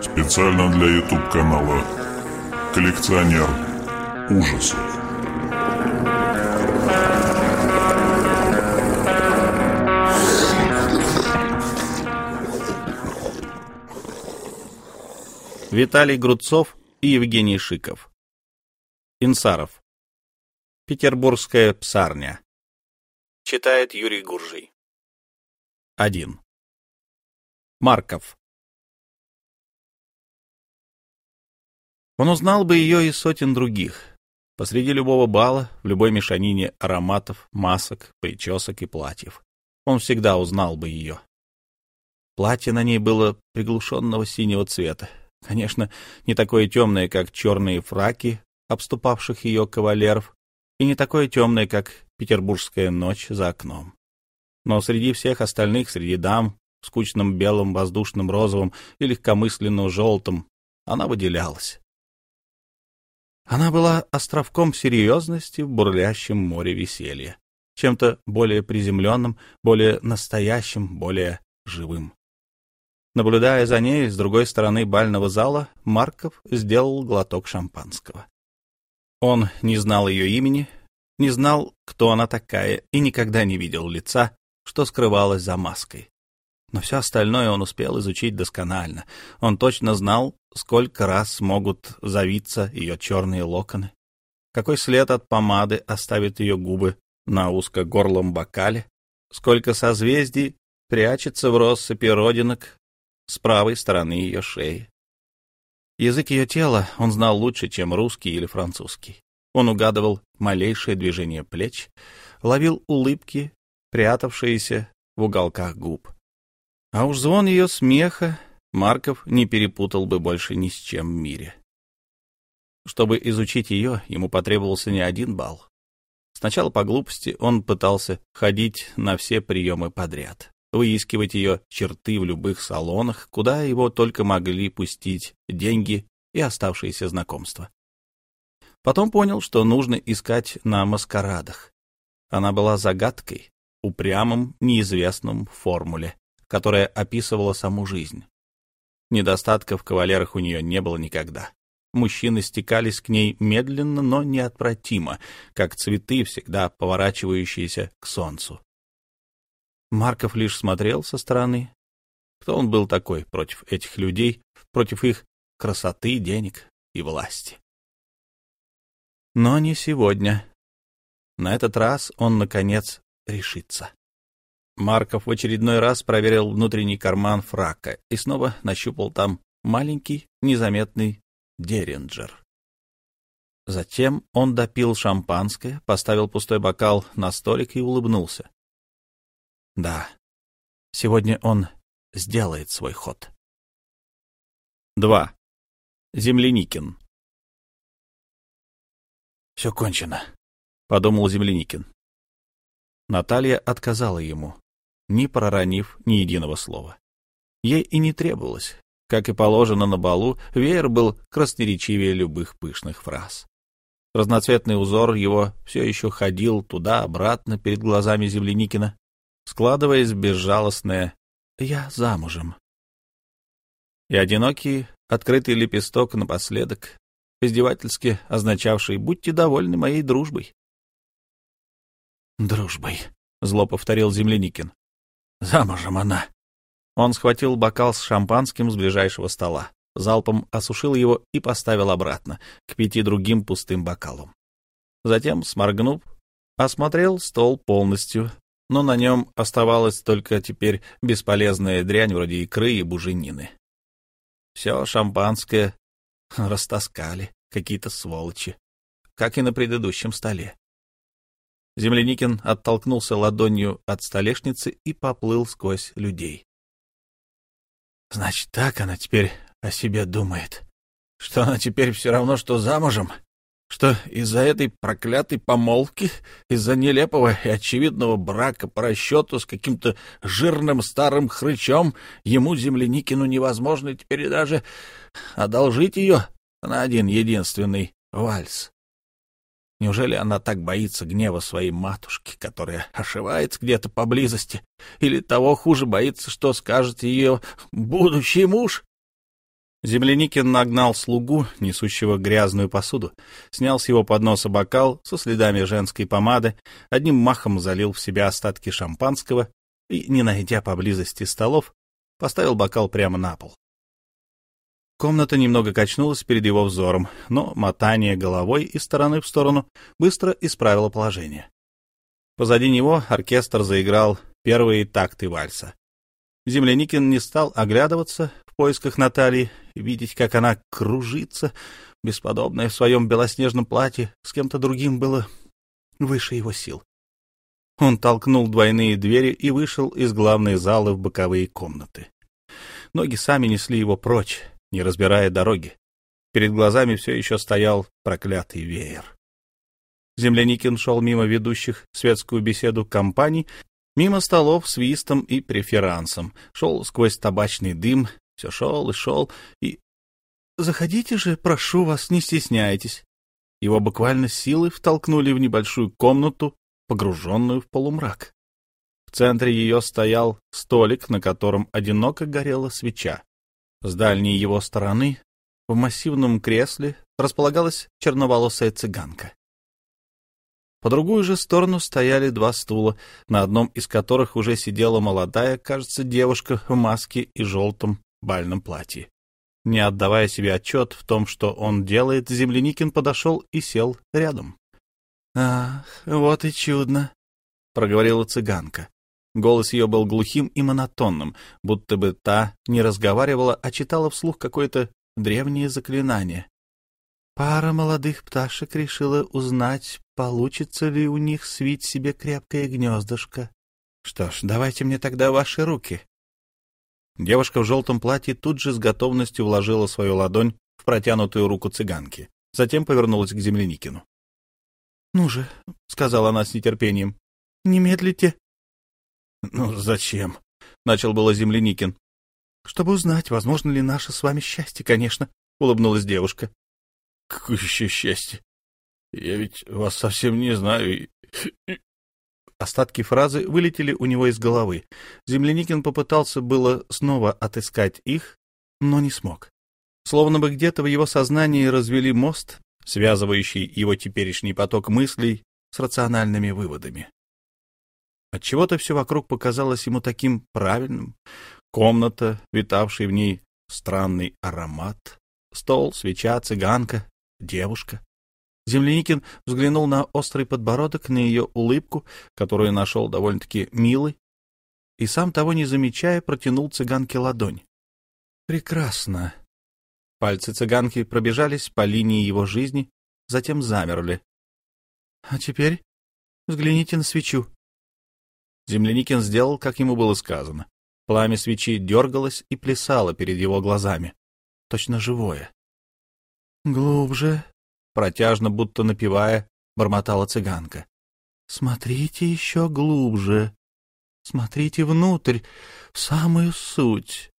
Специально для YouTube-канала «Коллекционер ужасов». Виталий Грудцов и Евгений Шиков. Инсаров. Петербургская псарня. Читает Юрий Гуржий. 1. Марков. Он узнал бы ее из сотен других. Посреди любого бала, в любой мешанине ароматов, масок, причесок и платьев. Он всегда узнал бы ее. Платье на ней было приглушенного синего цвета, Конечно, не такое темное, как черные фраки, обступавших ее кавалеров, и не такое темное, как петербургская ночь за окном. Но среди всех остальных, среди дам, скучном белом, воздушном розовом и легкомысленно желтом, она выделялась. Она была островком серьезности в бурлящем море веселья, чем-то более приземленным, более настоящим, более живым. Наблюдая за ней с другой стороны бального зала, Марков сделал глоток шампанского. Он не знал ее имени, не знал, кто она такая, и никогда не видел лица, что скрывалось за маской. Но все остальное он успел изучить досконально. Он точно знал, сколько раз могут завиться ее черные локоны, какой след от помады оставит ее губы на узкогорлом бокале, сколько созвездий прячется в россыпи родинок с правой стороны ее шеи. Язык ее тела он знал лучше, чем русский или французский. Он угадывал малейшее движение плеч, ловил улыбки, прятавшиеся в уголках губ. А уж звон ее смеха Марков не перепутал бы больше ни с чем в мире. Чтобы изучить ее, ему потребовался не один балл. Сначала по глупости он пытался ходить на все приемы подряд выискивать ее черты в любых салонах, куда его только могли пустить деньги и оставшиеся знакомства. Потом понял, что нужно искать на маскарадах. Она была загадкой, упрямым, неизвестным в формуле, которая описывала саму жизнь. Недостатков в кавалерах у нее не было никогда. Мужчины стекались к ней медленно, но неотвратимо, как цветы, всегда поворачивающиеся к солнцу. Марков лишь смотрел со стороны. Кто он был такой против этих людей, против их красоты, денег и власти? Но не сегодня. На этот раз он, наконец, решится. Марков в очередной раз проверил внутренний карман фрака и снова нащупал там маленький, незаметный деринджер. Затем он допил шампанское, поставил пустой бокал на столик и улыбнулся. Да, сегодня он сделает свой ход. 2. Земляникин. «Все кончено», — подумал Земляникин. Наталья отказала ему, не проронив ни единого слова. Ей и не требовалось. Как и положено на балу, веер был красноречивее любых пышных фраз. Разноцветный узор его все еще ходил туда-обратно перед глазами Земляникина, складываясь безжалостное «я замужем». И одинокий, открытый лепесток напоследок, издевательски означавший «будьте довольны моей дружбой». «Дружбой», — зло повторил Земляникин. «Замужем она». Он схватил бокал с шампанским с ближайшего стола, залпом осушил его и поставил обратно, к пяти другим пустым бокалам. Затем, сморгнув, осмотрел стол полностью, но на нем оставалась только теперь бесполезная дрянь вроде икры и буженины. Все шампанское растаскали какие-то сволочи, как и на предыдущем столе. Земляникин оттолкнулся ладонью от столешницы и поплыл сквозь людей. — Значит, так она теперь о себе думает. Что она теперь все равно, что замужем? что из-за этой проклятой помолвки, из-за нелепого и очевидного брака по расчету с каким-то жирным старым хрычом, ему, земляникину, невозможно теперь даже одолжить ее на один единственный вальс. Неужели она так боится гнева своей матушки, которая ошивается где-то поблизости? Или того хуже боится, что скажет ее будущий муж? Земляникин нагнал слугу, несущего грязную посуду, снял с его подноса бокал со следами женской помады, одним махом залил в себя остатки шампанского и, не найдя поблизости столов, поставил бокал прямо на пол. Комната немного качнулась перед его взором, но мотание головой из стороны в сторону быстро исправило положение. Позади него оркестр заиграл первые такты вальса. Земляникин не стал оглядываться в поисках Натальи, видеть, как она кружится, бесподобная в своем белоснежном платье, с кем-то другим было выше его сил. Он толкнул двойные двери и вышел из главной залы в боковые комнаты. Ноги сами несли его прочь, не разбирая дороги. Перед глазами все еще стоял проклятый веер. Земляникин шел мимо ведущих светскую беседу компаний, мимо столов с вистом и преферансом, шел сквозь табачный дым, все шел и шел, и... «Заходите же, прошу вас, не стесняйтесь». Его буквально силой втолкнули в небольшую комнату, погруженную в полумрак. В центре ее стоял столик, на котором одиноко горела свеча. С дальней его стороны, в массивном кресле, располагалась черноволосая цыганка. По другую же сторону стояли два стула, на одном из которых уже сидела молодая, кажется, девушка в маске и желтом бальном платье. Не отдавая себе отчет в том, что он делает, Земляникин подошел и сел рядом. — Ах, вот и чудно, — проговорила цыганка. Голос ее был глухим и монотонным, будто бы та не разговаривала, а читала вслух какое-то древнее заклинание. Пара молодых пташек решила узнать, получится ли у них свить себе крепкое гнездышко. Что ж, давайте мне тогда ваши руки. Девушка в желтом платье тут же с готовностью вложила свою ладонь в протянутую руку цыганки. Затем повернулась к земляникину. — Ну же, — сказала она с нетерпением, — не медлите. — Ну, зачем? — начал было Земляникин. — Чтобы узнать, возможно ли наше с вами счастье, конечно, — улыбнулась девушка. — Какое еще счастье? Я ведь вас совсем не знаю. Остатки фразы вылетели у него из головы. Земляникин попытался было снова отыскать их, но не смог. Словно бы где-то в его сознании развели мост, связывающий его теперешний поток мыслей с рациональными выводами. Отчего-то все вокруг показалось ему таким правильным. Комната, витавший в ней странный аромат, стол, свеча, цыганка, девушка. Земляникин взглянул на острый подбородок, на ее улыбку, которую нашел довольно-таки милой, и сам того не замечая, протянул цыганке ладонь. «Прекрасно!» Пальцы цыганки пробежались по линии его жизни, затем замерли. «А теперь взгляните на свечу», Земляникин сделал, как ему было сказано. Пламя свечи дергалось и плясало перед его глазами. Точно живое. «Глубже», — протяжно, будто напевая, бормотала цыганка. «Смотрите еще глубже. Смотрите внутрь, в самую суть».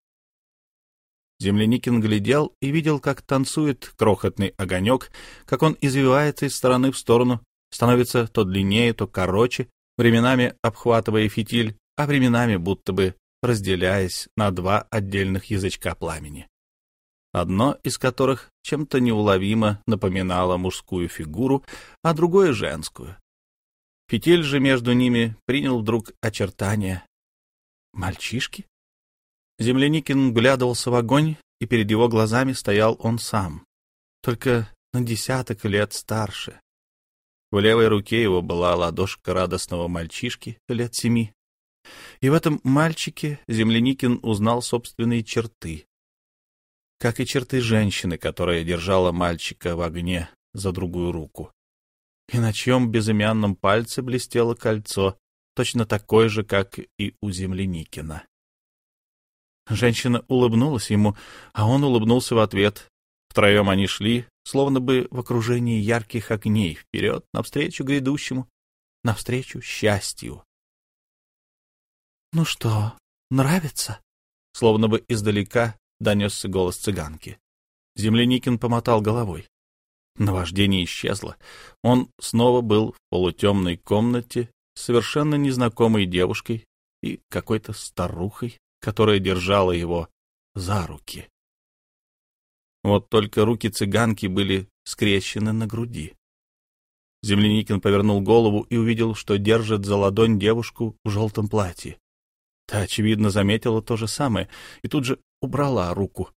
Земляникин глядел и видел, как танцует крохотный огонек, как он извивается из стороны в сторону, становится то длиннее, то короче, временами обхватывая фитиль, а временами будто бы разделяясь на два отдельных язычка пламени. Одно из которых чем-то неуловимо напоминало мужскую фигуру, а другое — женскую. Фитиль же между ними принял вдруг очертания мальчишки. Земляникин глядывался в огонь, и перед его глазами стоял он сам, только на десяток лет старше. В левой руке его была ладошка радостного мальчишки лет семи. И в этом мальчике Земляникин узнал собственные черты, как и черты женщины, которая держала мальчика в огне за другую руку. И на чьем безымянном пальце блестело кольцо, точно такое же, как и у Земляникина. Женщина улыбнулась ему, а он улыбнулся в ответ. Втроем они шли, словно бы в окружении ярких огней, вперед, навстречу грядущему, навстречу счастью. — Ну что, нравится? — словно бы издалека донесся голос цыганки. Земляникин помотал головой. Наваждение исчезло. Он снова был в полутемной комнате с совершенно незнакомой девушкой и какой-то старухой, которая держала его за руки. Вот только руки цыганки были скрещены на груди. Земляникин повернул голову и увидел, что держит за ладонь девушку в желтом платье. Та, очевидно, заметила то же самое и тут же убрала руку.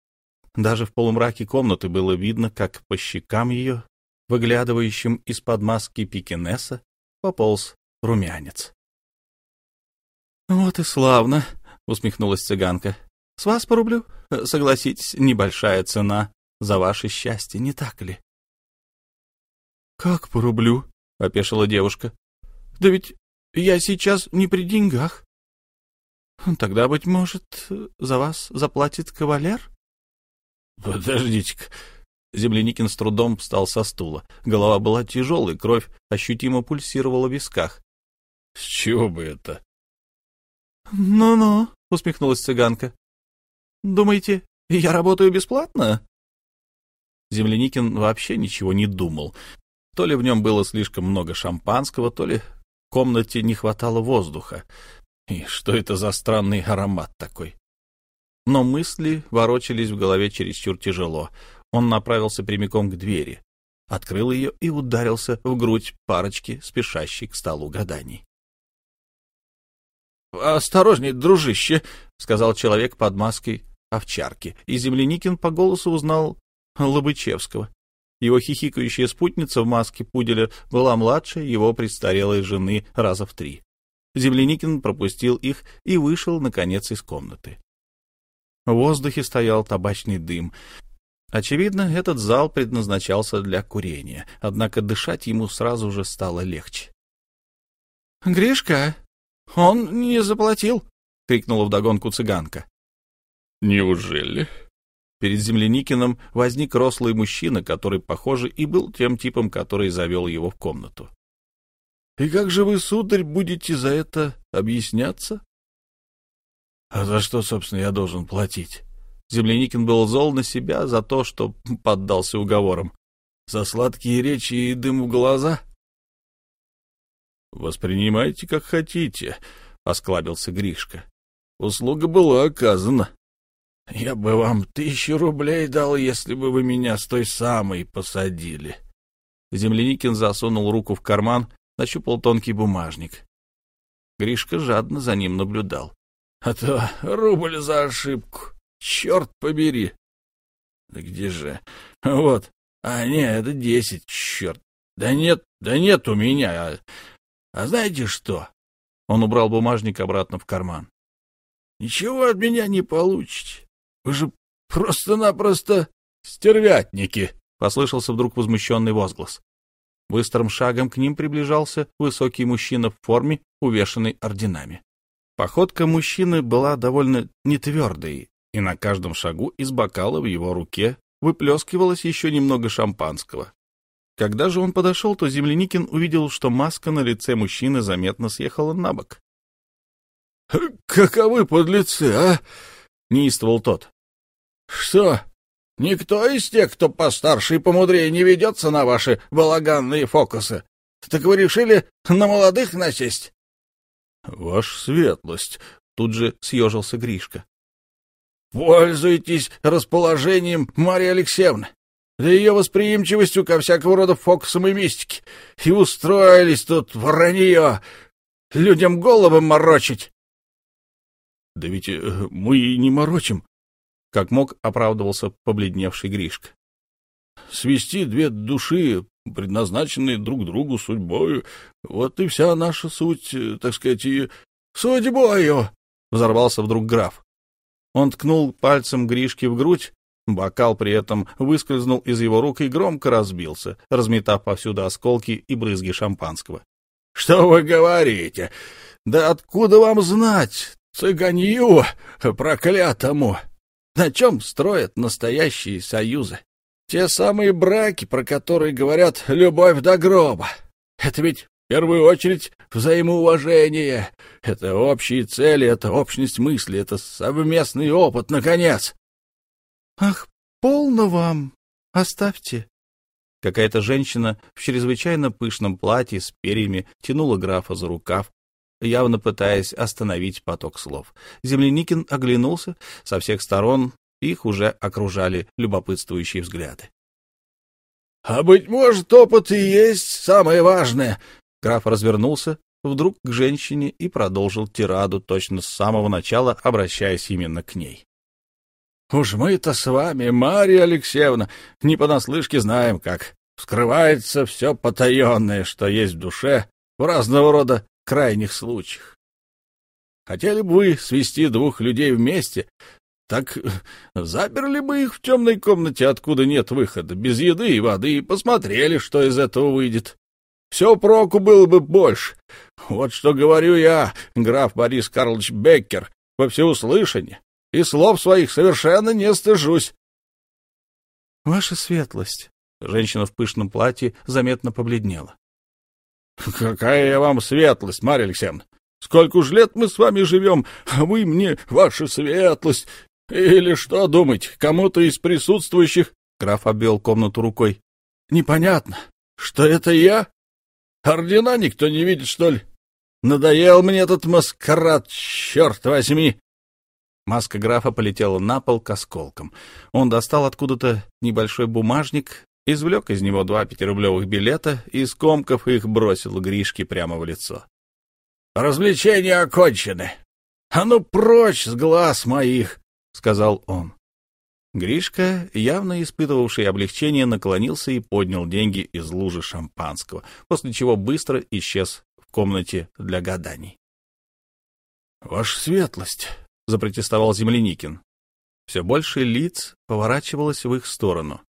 Даже в полумраке комнаты было видно, как по щекам ее, выглядывающим из-под маски пикинеса, пополз румянец. — Вот и славно, — усмехнулась цыганка. — С вас порублю. Согласитесь, небольшая цена за ваше счастье, не так ли? — Как порублю? — опешила девушка. — Да ведь я сейчас не при деньгах. — Тогда, быть может, за вас заплатит кавалер? — Подождите-ка. Земляникин с трудом встал со стула. Голова была тяжелой, кровь ощутимо пульсировала в висках. — С чего бы это? «Ну-ну», — усмехнулась цыганка. «Думаете, я работаю бесплатно?» Земляникин вообще ничего не думал. То ли в нем было слишком много шампанского, то ли в комнате не хватало воздуха. И что это за странный аромат такой? Но мысли ворочались в голове чересчур тяжело. Он направился прямиком к двери, открыл ее и ударился в грудь парочки, спешащей к столу гаданий. «Осторожней, дружище», — сказал человек под маской овчарки, и Земляникин по голосу узнал Лобычевского. Его хихикающая спутница в маске пуделя была младше его престарелой жены раза в три. Земляникин пропустил их и вышел, наконец, из комнаты. В воздухе стоял табачный дым. Очевидно, этот зал предназначался для курения, однако дышать ему сразу же стало легче. — Гришка, «Он не заплатил!» — крикнула вдогонку цыганка. «Неужели?» Перед Земляникиным возник рослый мужчина, который, похоже, и был тем типом, который завел его в комнату. — И как же вы, сударь, будете за это объясняться? — А за что, собственно, я должен платить? Земляникин был зол на себя за то, что поддался уговорам. За сладкие речи и дым в глаза? — Воспринимайте как хотите, — осклабился Гришка. Услуга была оказана. Я бы вам тысячу рублей дал, если бы вы меня с той самой посадили. Земляникин засунул руку в карман, нащупал тонкий бумажник. Гришка жадно за ним наблюдал. — А то рубль за ошибку. Черт побери. — Да где же? Вот. А, нет, это десять, черт. Да нет, да нет у меня. А знаете что? Он убрал бумажник обратно в карман. Ничего от меня не получите. Вы же просто-напросто стервятники, послышался вдруг возмущенный возглас. Быстрым шагом к ним приближался высокий мужчина в форме, увешанный орденами. Походка мужчины была довольно нетвердой, и на каждом шагу из бокала в его руке выплескивалось еще немного шампанского. Когда же он подошел, то Земляникин увидел, что маска на лице мужчины заметно съехала на бок. — Каковы подлецы, а? — неистовал тот. — Что, никто из тех, кто постарше и помудрее, не ведется на ваши балаганные фокусы? Так вы решили на молодых насесть? — Ваша светлость, — тут же съежился Гришка. — Пользуйтесь расположением Марьи Алексеевны да ее восприимчивостью ко всякого рода фокусам и мистике. И устроились тут вранье, людям головы морочить. — Да ведь э, мы и не морочим, — как мог оправдывался побледневший Гришка. — Свести две души, предназначенные друг другу судьбою, вот и вся наша суть, э, так сказать, и... — Судьбою! — взорвался вдруг граф. Он ткнул пальцем Гришке в грудь, Бокал при этом выскользнул из его рук и громко разбился, разметав повсюду осколки и брызги шампанского. — Что вы говорите? Да откуда вам знать, цыганью проклятому? На чем строят настоящие союзы? Те самые браки, про которые говорят «любовь до гроба». Это ведь в первую очередь взаимоуважение. Это общие цели, это общность мысли, это совместный опыт, наконец. — Ах, полно вам! Оставьте! Какая-то женщина в чрезвычайно пышном платье с перьями тянула графа за рукав, явно пытаясь остановить поток слов. Земляникин оглянулся. Со всех сторон их уже окружали любопытствующие взгляды. — А, быть может, опыт и есть самое важное. Граф развернулся вдруг к женщине и продолжил тираду точно с самого начала, обращаясь именно к ней. «Уж мы-то с вами, Марья Алексеевна, не понаслышке знаем, как вскрывается все потаенное, что есть в душе в разного рода крайних случаях. Хотели бы вы свести двух людей вместе, так заперли бы их в темной комнате, откуда нет выхода, без еды и воды, и посмотрели, что из этого выйдет. Все проку было бы больше. Вот что говорю я, граф Борис Карлович Беккер, во всеуслышание, и слов своих совершенно не стыжусь. — Ваша светлость! — женщина в пышном платье заметно побледнела. — Какая я вам светлость, Марья Алексеевна! Сколько уж лет мы с вами живем, а вы мне, ваша светлость! Или что думать, кому-то из присутствующих... Граф обвел комнату рукой. — Непонятно, что это я? Ордена никто не видит, что ли? Надоел мне этот маскарад, черт возьми! Маска графа полетела на пол к осколкам. Он достал откуда-то небольшой бумажник, извлек из него два пятирублевых билета и, скомков их, бросил Гришке прямо в лицо. — Развлечения окончены. А ну прочь с глаз моих! — сказал он. Гришка, явно испытывавший облегчение, наклонился и поднял деньги из лужи шампанского, после чего быстро исчез в комнате для гаданий. — Ваша светлость! — запротестовал Земляникин. Все больше лиц поворачивалось в их сторону. —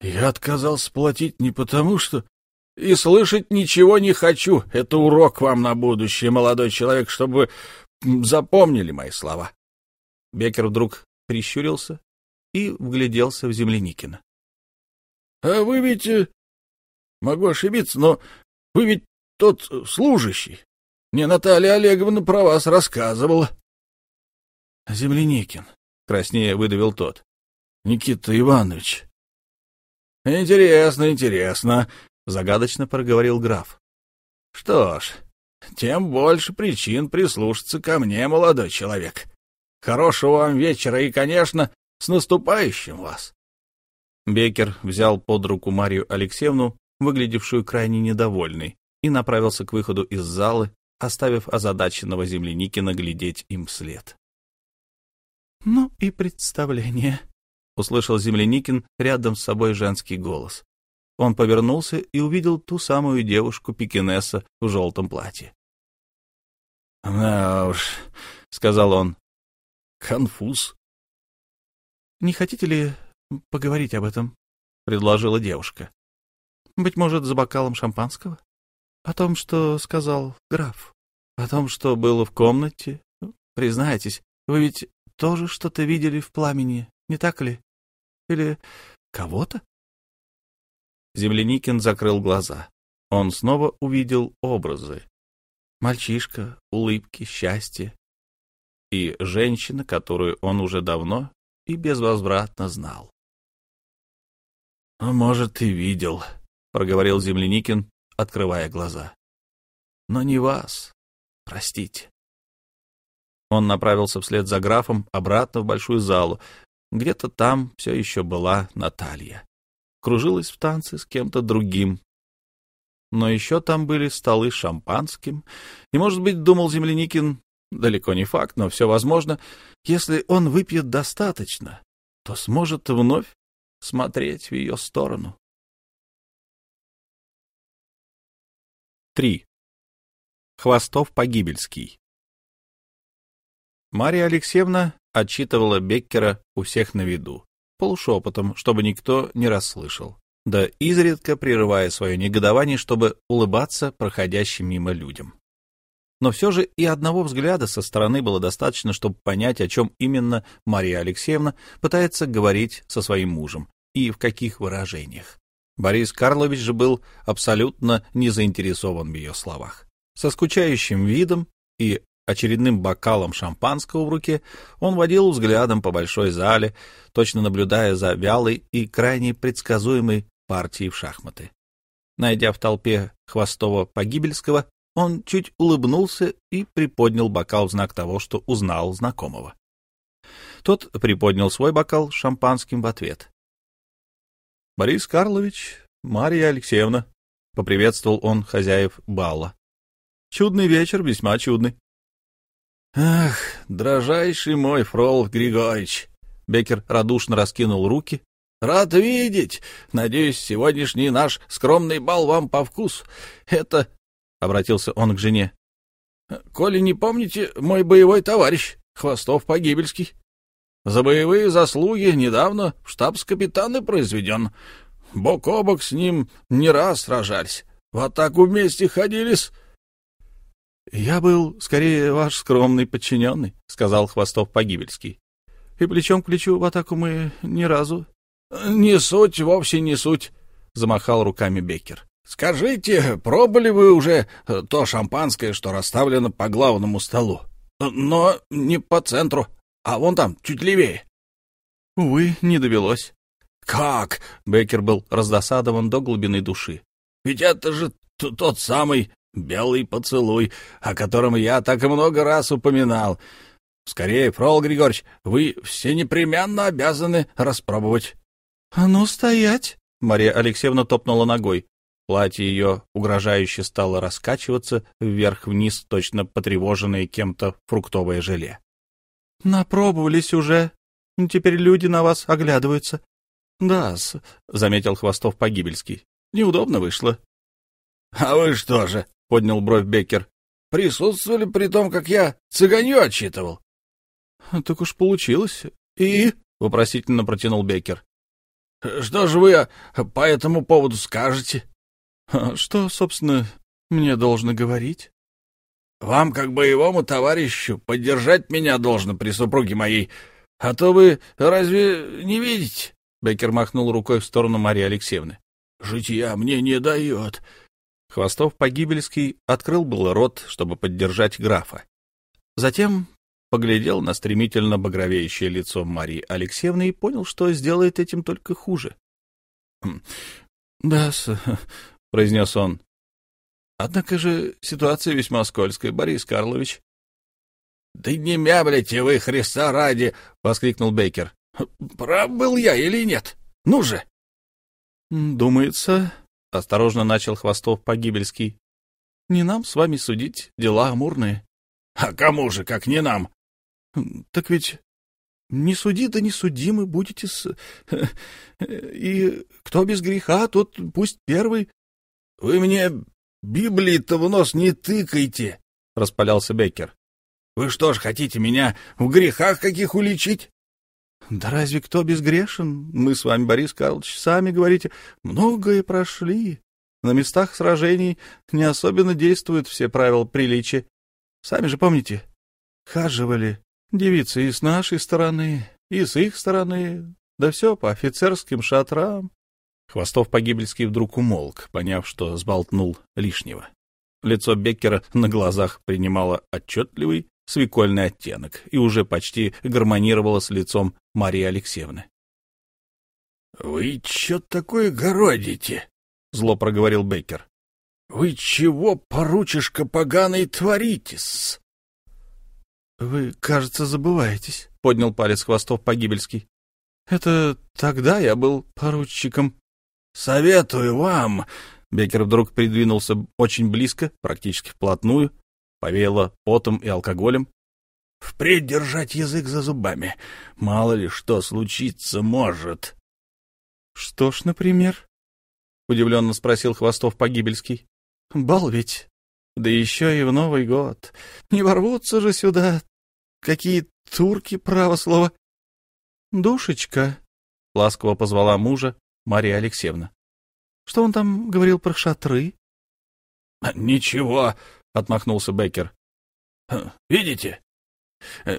Я отказался платить не потому, что... И слышать ничего не хочу. Это урок вам на будущее, молодой человек, чтобы запомнили мои слова. Бекер вдруг прищурился и вгляделся в Земляникина. — А вы ведь... Э, могу ошибиться, но вы ведь тот служащий. Мне Наталья Олеговна про вас рассказывала. — Земляникин, — краснее выдавил тот. — Никита Иванович. — Интересно, интересно, — загадочно проговорил граф. — Что ж, тем больше причин прислушаться ко мне, молодой человек. Хорошего вам вечера и, конечно, с наступающим вас. Бекер взял под руку Марию Алексеевну, выглядевшую крайне недовольной, и направился к выходу из залы, оставив озадаченного земляникина глядеть им вслед. «Ну и представление», — услышал Земляникин рядом с собой женский голос. Он повернулся и увидел ту самую девушку-пекинеса в желтом платье. «Да уж», — сказал он, — «конфуз». «Не хотите ли поговорить об этом?» — предложила девушка. «Быть может, за бокалом шампанского? О том, что сказал граф, о том, что было в комнате. Признайтесь, вы ведь тоже что-то видели в пламени, не так ли? Или кого-то? Земляникин закрыл глаза. Он снова увидел образы. Мальчишка, улыбки, счастье. И женщина, которую он уже давно и безвозвратно знал. — А может, и видел, — проговорил Земляникин, открывая глаза. — Но не вас. Простите. Он направился вслед за графом обратно в большую залу. Где-то там все еще была Наталья. Кружилась в танце с кем-то другим. Но еще там были столы с шампанским. И, может быть, думал Земляникин, далеко не факт, но все возможно, если он выпьет достаточно, то сможет вновь смотреть в ее сторону. 3. Хвостов-Погибельский Мария Алексеевна отчитывала Беккера у всех на виду, полушепотом, чтобы никто не расслышал, да изредка прерывая свое негодование, чтобы улыбаться проходящим мимо людям. Но все же и одного взгляда со стороны было достаточно, чтобы понять, о чем именно Мария Алексеевна пытается говорить со своим мужем и в каких выражениях. Борис Карлович же был абсолютно не заинтересован в ее словах. Со скучающим видом и очередным бокалом шампанского в руке, он водил взглядом по большой зале, точно наблюдая за вялой и крайне предсказуемой партии в шахматы. Найдя в толпе Хвостова-Погибельского, он чуть улыбнулся и приподнял бокал в знак того, что узнал знакомого. Тот приподнял свой бокал шампанским в ответ. — Борис Карлович, Мария Алексеевна, — поприветствовал он хозяев бала. — Чудный вечер, весьма чудный. — Ах, дрожайший мой Фрол Григорьевич! — Бекер радушно раскинул руки. — Рад видеть! Надеюсь, сегодняшний наш скромный бал вам по вкусу. Это... — обратился он к жене. — Коли не помните, мой боевой товарищ, Хвостов-Погибельский. За боевые заслуги недавно в штабс-капитаны произведен. Бок о бок с ним не раз сражались. В атаку вместе ходились. — Я был скорее ваш скромный подчиненный, — сказал Хвостов-Погибельский. — И плечом к плечу в атаку мы ни разу... — Не суть, вовсе не суть, — замахал руками Беккер. — Скажите, пробовали вы уже то шампанское, что расставлено по главному столу? Но не по центру, а вон там, чуть левее. — Увы, не довелось. — Как? — Беккер был раздосадован до глубины души. — Ведь это же тот самый белый поцелуй, о котором я так много раз упоминал. Скорее, Фрол Григорьевич, вы все непременно обязаны распробовать. — А ну, стоять! — Мария Алексеевна топнула ногой. Платье ее угрожающе стало раскачиваться вверх-вниз, точно потревоженное кем-то фруктовое желе. — Напробовались уже. Теперь люди на вас оглядываются. — Да-с, — заметил Хвостов Погибельский. — Неудобно вышло. — А вы что же, — поднял бровь Беккер, — присутствовали при том, как я цыганью отчитывал? — Так уж получилось. — И? — вопросительно протянул Беккер. — Что же вы по этому поводу скажете? — Что, собственно, мне должно говорить? Вам, как боевому товарищу, поддержать меня должно при супруге моей. А то вы разве не видите? Беккер махнул рукой в сторону Марии Алексеевны. Житья мне не дает. Хвостов Погибельский открыл был рот, чтобы поддержать графа. Затем поглядел на стремительно багровеющее лицо Марии Алексеевны и понял, что сделает этим только хуже. «Хм, — Да, — произнес он, Однако же ситуация весьма скользкая, Борис Карлович. — Да не мямлите вы, Христа ради! — воскликнул Бейкер. — Прав был я или нет? Ну же! — Думается, — осторожно начал Хвостов Погибельский, — не нам с вами судить дела амурные. — А кому же, как не нам? — Так ведь не суди, да не судимы будете с... И кто без греха, тот пусть первый. — Вы мне Библии-то в нос не тыкайте, — распалялся Беккер. — Вы что ж, хотите меня в грехах каких уличить? — Да разве кто безгрешен? Мы с вами, Борис Карлович, сами говорите, многое прошли. На местах сражений не особенно действуют все правила приличия. Сами же помните, хаживали девицы и с нашей стороны, и с их стороны, да все по офицерским шатрам. Хвостов Погибельский вдруг умолк, поняв, что сболтнул лишнего. Лицо Беккера на глазах принимало отчетливый свекольный оттенок и уже почти гармонировало с лицом Марии Алексеевны. — Вы что такое городите? — зло проговорил Беккер. — Вы чего, поручишка поганый, творитесь? — Вы, кажется, забываетесь, — поднял палец Хвостов Погибельский. — Это тогда я был поручиком. Советую вам. Бекер вдруг придвинулся очень близко, практически вплотную, повеяло потом и алкоголем. Впредь держать язык за зубами. Мало ли что случиться может. — Что ж, например? — удивленно спросил Хвостов Погибельский. — Бал ведь. Да еще и в Новый год. Не ворвутся же сюда какие турки, право слово. — Душечка, — ласково позвала мужа, Мария Алексеевна. — Что он там говорил про шатры? — Ничего, — отмахнулся Беккер. — Видите, э,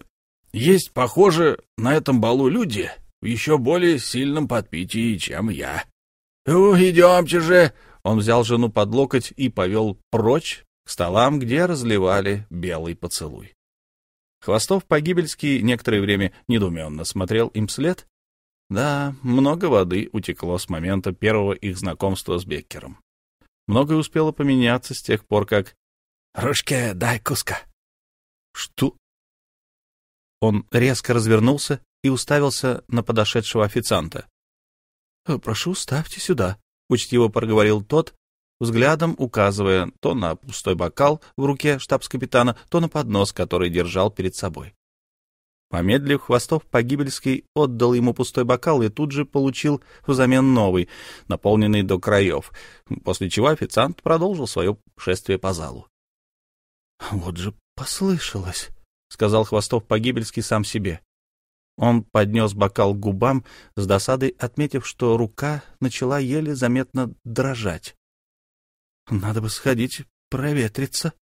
есть, похоже, на этом балу люди в еще более сильном подпитии, чем я. — идемте же! Он взял жену под локоть и повел прочь к столам, где разливали белый поцелуй. Хвостов Погибельский некоторое время недуменно смотрел им вслед, Да, много воды утекло с момента первого их знакомства с Беккером. Многое успело поменяться с тех пор, как... «Ручке дай куска». «Что?» Он резко развернулся и уставился на подошедшего официанта. «Прошу, ставьте сюда», — учтиво проговорил тот, взглядом указывая то на пустой бокал в руке штабс-капитана, то на поднос, который держал перед собой. Помедлив, Хвостов Погибельский отдал ему пустой бокал и тут же получил взамен новый, наполненный до краев, после чего официант продолжил свое шествие по залу. — Вот же послышалось, — сказал Хвостов Погибельский сам себе. Он поднес бокал к губам, с досадой отметив, что рука начала еле заметно дрожать. Надо бы сходить проветриться.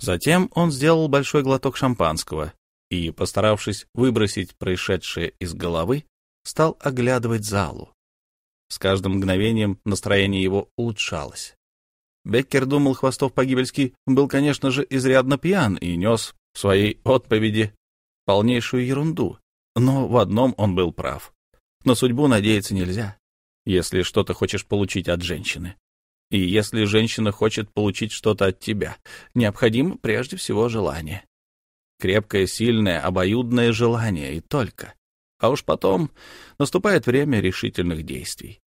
Затем он сделал большой глоток шампанского и, постаравшись выбросить происшедшее из головы, стал оглядывать залу. С каждым мгновением настроение его улучшалось. Беккер думал, Хвостов Погибельский был, конечно же, изрядно пьян и нес в своей отповеди полнейшую ерунду. Но в одном он был прав. На судьбу надеяться нельзя, если что-то хочешь получить от женщины. И если женщина хочет получить что-то от тебя, необходимо прежде всего желание. Крепкое, сильное, обоюдное желание и только. А уж потом наступает время решительных действий.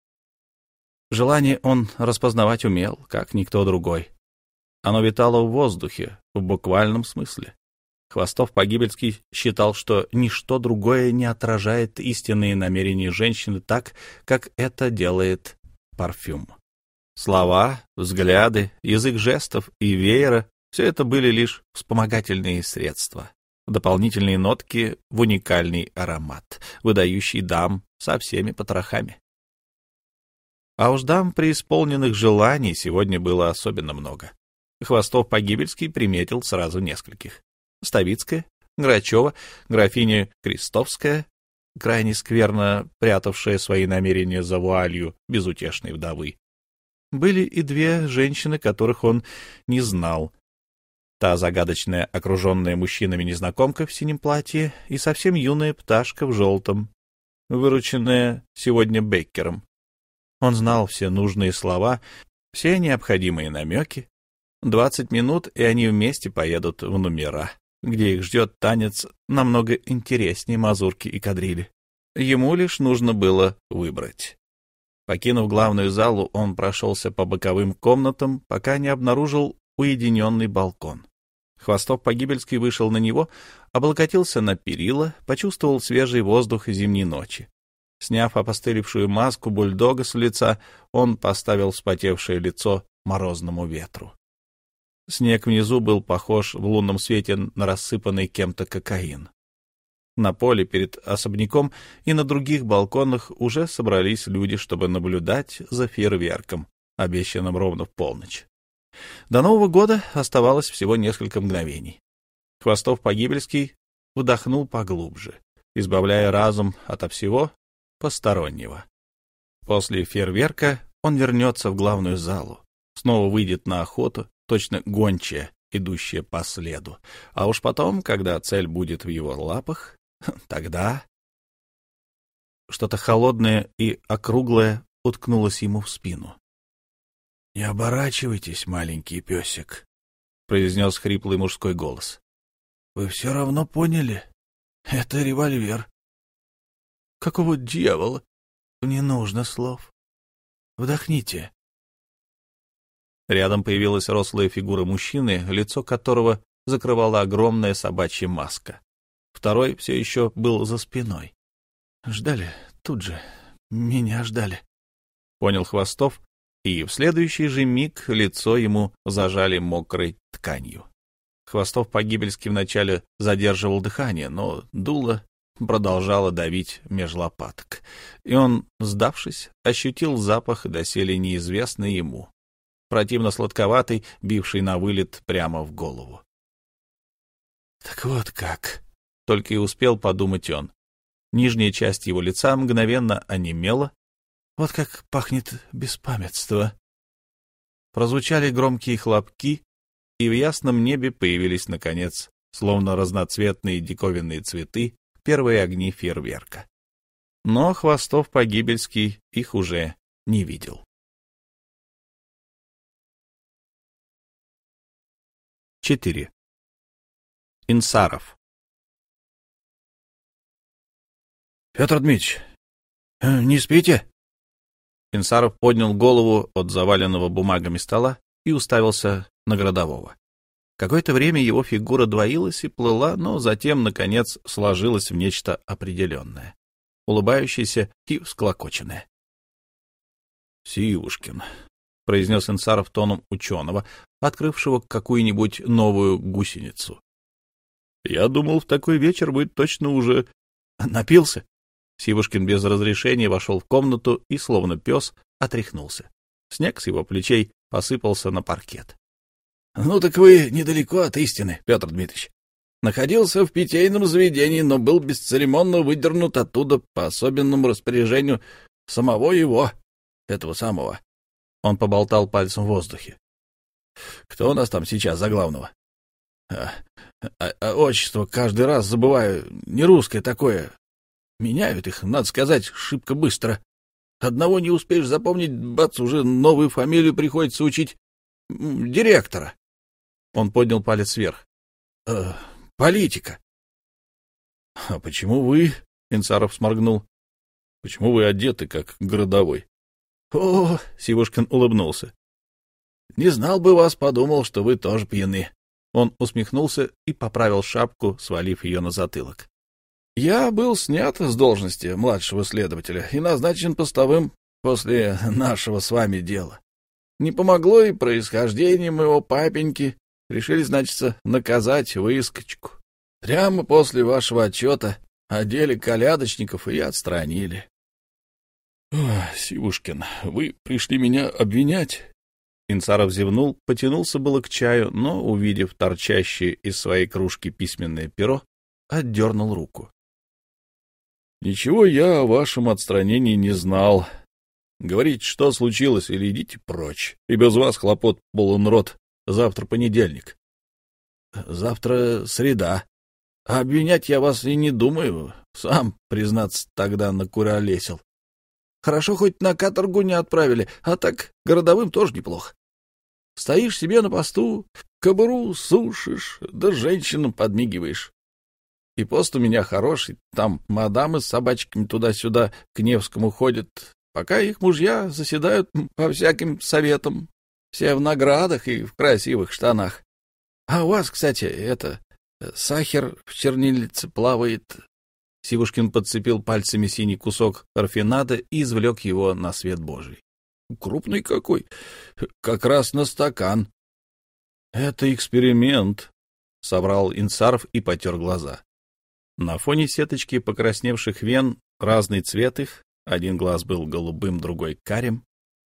Желание он распознавать умел, как никто другой. Оно витало в воздухе, в буквальном смысле. Хвостов-Погибельский считал, что ничто другое не отражает истинные намерения женщины так, как это делает парфюм. Слова, взгляды, язык жестов и веера — все это были лишь вспомогательные средства, дополнительные нотки в уникальный аромат, выдающий дам со всеми потрохами. А уж дам преисполненных желаний сегодня было особенно много. Хвостов Погибельский приметил сразу нескольких. Ставицкая, Грачева, графиня Крестовская, крайне скверно прятавшая свои намерения за вуалью безутешной вдовы, были и две женщины, которых он не знал. Та загадочная, окруженная мужчинами незнакомка в синем платье и совсем юная пташка в желтом, вырученная сегодня Беккером. Он знал все нужные слова, все необходимые намеки. Двадцать минут, и они вместе поедут в номера, где их ждет танец намного интереснее мазурки и кадрили. Ему лишь нужно было выбрать. Покинув главную залу, он прошелся по боковым комнатам, пока не обнаружил уединенный балкон. Хвостов Погибельский вышел на него, облокотился на перила, почувствовал свежий воздух зимней ночи. Сняв опостылевшую маску бульдога с лица, он поставил вспотевшее лицо морозному ветру. Снег внизу был похож в лунном свете на рассыпанный кем-то кокаин. На поле перед особняком и на других балконах уже собрались люди, чтобы наблюдать за фейерверком, обещанным ровно в полночь. До Нового года оставалось всего несколько мгновений. Хвостов-Погибельский вдохнул поглубже, избавляя разум ото всего постороннего. После фейерверка он вернется в главную залу, снова выйдет на охоту, точно гончая, идущая по следу. А уж потом, когда цель будет в его лапах, Тогда... Что-то холодное и округлое уткнулось ему в спину. — Не оборачивайтесь, маленький песик, — произнес хриплый мужской голос. — Вы все равно поняли. Это револьвер. — Какого дьявола? Не нужно слов. Вдохните. Рядом появилась рослая фигура мужчины, лицо которого закрывала огромная собачья маска. Второй все еще был за спиной. Ждали тут же. Меня ждали. Понял Хвостов, и в следующий же миг лицо ему зажали мокрой тканью. Хвостов погибельски вначале задерживал дыхание, но дуло продолжало давить меж лопаток, и он, сдавшись, ощутил запах доселе неизвестный ему, противно сладковатый, бивший на вылет прямо в голову. — Так вот как, только и успел подумать он. Нижняя часть его лица мгновенно онемела. Вот как пахнет беспамятство. Прозвучали громкие хлопки, и в ясном небе появились, наконец, словно разноцветные диковинные цветы, первые огни фейерверка. но Хвостов Погибельский их уже не видел. Четыре. Инсаров. — Петр Дмитриевич, э, не спите? Инсаров поднял голову от заваленного бумагами стола и уставился на городового. Какое-то время его фигура двоилась и плыла, но затем, наконец, сложилась в нечто определенное, улыбающееся и всклокоченное. — Сивушкин, — произнес Инсаров тоном ученого, открывшего какую-нибудь новую гусеницу. — Я думал, в такой вечер вы точно уже напился. Сивушкин без разрешения вошел в комнату и, словно пес, отряхнулся. Снег с его плечей посыпался на паркет. — Ну так вы недалеко от истины, Петр Дмитриевич. Находился в питейном заведении, но был бесцеремонно выдернут оттуда по особенному распоряжению самого его, этого самого. Он поболтал пальцем в воздухе. — Кто у нас там сейчас за главного? А, а, а отчество каждый раз забываю, не русское такое. Меняют их, надо сказать, шибко быстро. Одного не успеешь запомнить, бац, уже новую фамилию приходится учить. Директора. Он поднял палец вверх. Э, политика. — А почему вы, — Инцаров сморгнул, — почему вы одеты, как городовой? — О, — Сивушкин улыбнулся. — Не знал бы вас, подумал, что вы тоже пьяны. Он усмехнулся и поправил шапку, свалив ее на затылок. — Я был снят с должности младшего следователя и назначен постовым после нашего с вами дела. Не помогло и происхождение моего папеньки. Решили, значит, наказать выскочку. Прямо после вашего отчета о колядочников и отстранили. — Сивушкин, вы пришли меня обвинять? Инцаров зевнул, потянулся было к чаю, но, увидев торчащее из своей кружки письменное перо, отдернул руку. — Ничего я о вашем отстранении не знал, Говорите, что случилось, или идите прочь. И без вас хлопот полон рот. Завтра понедельник. Завтра среда. А обвинять я вас и не думаю. Сам, признаться, тогда накуролесил. Хорошо, хоть на каторгу не отправили, а так городовым тоже неплохо. Стоишь себе на посту, кобуру сушишь, да женщинам подмигиваешь. И пост у меня хороший, там мадамы с собачками туда-сюда к Невскому ходят, пока их мужья заседают по всяким советам, все в наградах и в красивых штанах. А у вас, кстати, это, э, сахар в чернильнице плавает. Сивушкин подцепил пальцами синий кусок рафинада и извлек его на свет божий. Крупный какой, как раз на стакан. Это эксперимент, — соврал Инсаров и потер глаза. На фоне сеточки покрасневших вен разный цвет их один глаз был голубым, другой — карим,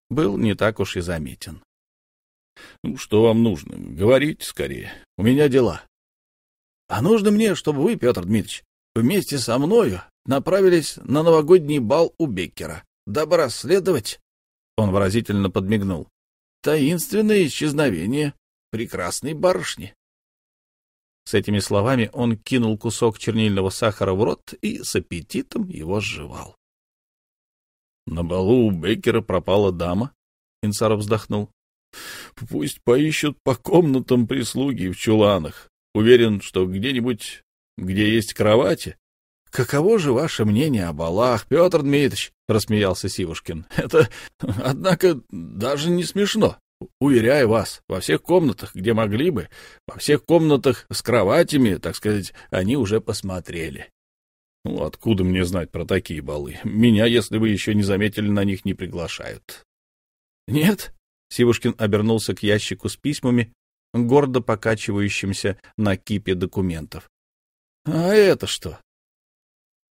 был не так уж и заметен. — Ну, что вам нужно? Говорите скорее. У меня дела. — А нужно мне, чтобы вы, Петр Дмитриевич, вместе со мною направились на новогодний бал у Беккера, дабы расследовать... Он выразительно подмигнул. — Таинственное исчезновение прекрасной барышни. С этими словами он кинул кусок чернильного сахара в рот и с аппетитом его сживал. На балу у Беккера пропала дама. Инсаров вздохнул. Пусть поищут по комнатам прислуги в чуланах. Уверен, что где-нибудь, где есть кровати. Каково же ваше мнение о балах, Петр Дмитриевич? Рассмеялся Сивушкин. Это, однако, даже не смешно. Уверяю вас, во всех комнатах, где могли бы, во всех комнатах с кроватями, так сказать, они уже посмотрели. Ну, откуда мне знать про такие балы? Меня, если вы еще не заметили, на них не приглашают. Нет? Сивушкин обернулся к ящику с письмами, гордо покачивающимся на кипе документов. А это что?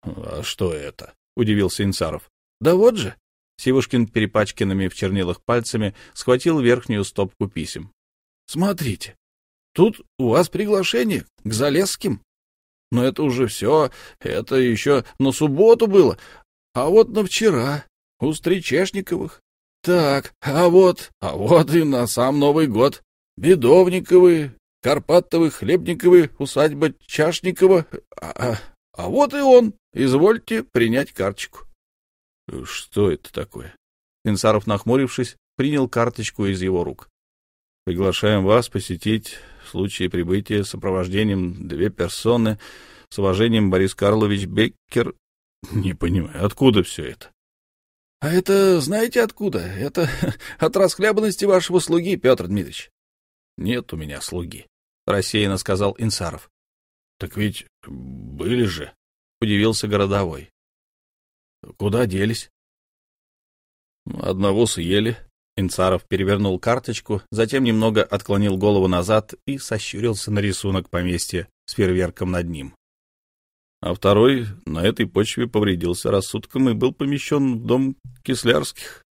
А что это? Удивился Инсаров. Да вот же. Сивушкин перепачканными в чернилах пальцами схватил верхнюю стопку писем. Смотрите, тут у вас приглашение к Залесским. Но это уже все, это еще на субботу было. А вот на вчера, у Стричешниковых. Так, а вот, а вот и на сам Новый год. Бедовниковы, Карпатовы, Хлебниковы, усадьба Чашникова. А, а, а вот и он. Извольте принять карточку. — Что это такое? Инсаров, нахмурившись, принял карточку из его рук. — Приглашаем вас посетить в случае прибытия с сопровождением две персоны. С уважением, Борис Карлович Беккер. Не понимаю, откуда все это? — А это знаете откуда? Это от расхлябанности вашего слуги, Петр Дмитриевич. — Нет у меня слуги, — рассеянно сказал Инсаров. — Так ведь были же, — удивился городовой. — Куда делись? — Одного съели. Инцаров перевернул карточку, затем немного отклонил голову назад и сощурился на рисунок поместья с фейерверком над ним. А второй на этой почве повредился рассудком и был помещен в дом Кислярских,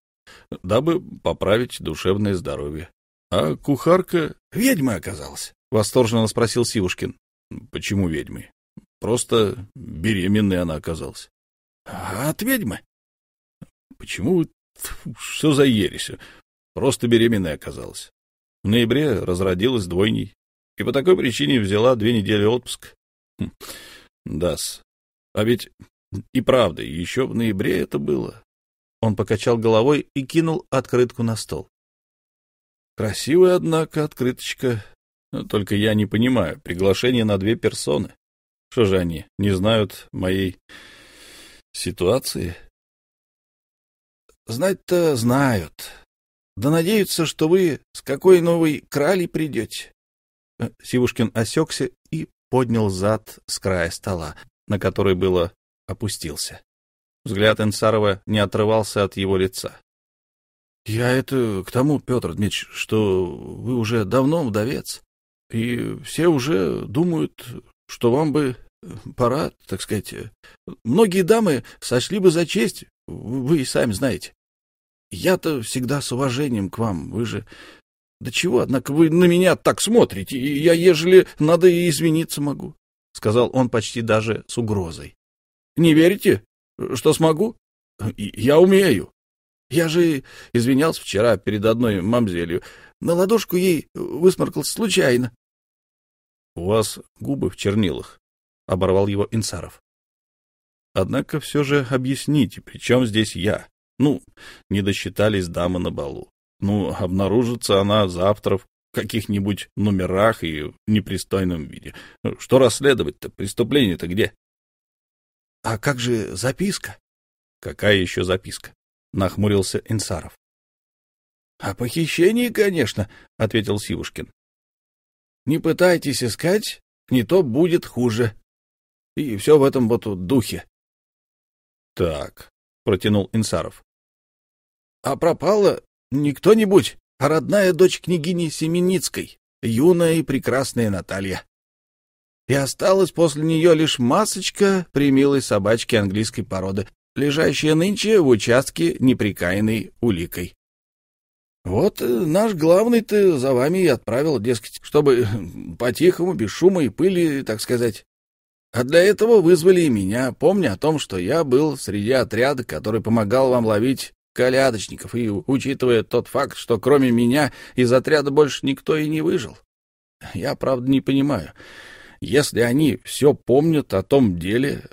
дабы поправить душевное здоровье. А кухарка ведьмой оказалась, — восторженно спросил Сивушкин. — Почему ведьмой? Просто беременной она оказалась. — А от ведьмы? — Почему что за ересь? Просто беременная оказалась. В ноябре разродилась двойней, и по такой причине взяла две недели отпуск. Дас. А ведь и правда, еще в ноябре это было. Он покачал головой и кинул открытку на стол. Красивая, однако, открыточка. Только я не понимаю, приглашение на две персоны. Что же они, не знают моей ситуации? Знать-то знают. Да надеются, что вы с какой новой крали придете. Э, Сивушкин осекся и поднял зад с края стола, на который было опустился. Взгляд Инсарова не отрывался от его лица. — Я это к тому, Петр Дмитриевич, что вы уже давно вдовец, и все уже думают, что вам бы пора, так сказать. Многие дамы сочли бы за честь, вы и сами знаете. Я-то всегда с уважением к вам, вы же... Да чего, однако, вы на меня так смотрите, и я, ежели надо, и извиниться могу, — сказал он почти даже с угрозой. — Не верите, что смогу? Я умею. Я же извинялся вчера перед одной мамзелью. На ладошку ей высморкался случайно. — У вас губы в чернилах, — оборвал его Инсаров. — Однако все же объясните, при чем здесь я? Ну, не досчитались дамы на балу. Ну, обнаружится она завтра в каких-нибудь номерах и в непристойном виде. Что расследовать-то? Преступление-то где? — А как же записка? — Какая еще записка? — нахмурился Инсаров. — О похищении, конечно, — ответил Сивушкин. — Не пытайтесь искать, не то будет хуже. И все в этом вот духе. — Так, — протянул Инсаров. А пропала не кто-нибудь, а родная дочь княгини Семеницкой, юная и прекрасная Наталья. И осталась после нее лишь масочка примилой собачки английской породы, лежащая нынче в участке неприкаянной уликой. Вот э, наш главный-то за вами и отправил, дескать, чтобы по-тихому, без шума и пыли, так сказать. А для этого вызвали и меня, помня о том, что я был среди отряда, который помогал вам ловить колядочников, и учитывая тот факт, что кроме меня из отряда больше никто и не выжил. Я, правда, не понимаю. Если они все помнят о том деле,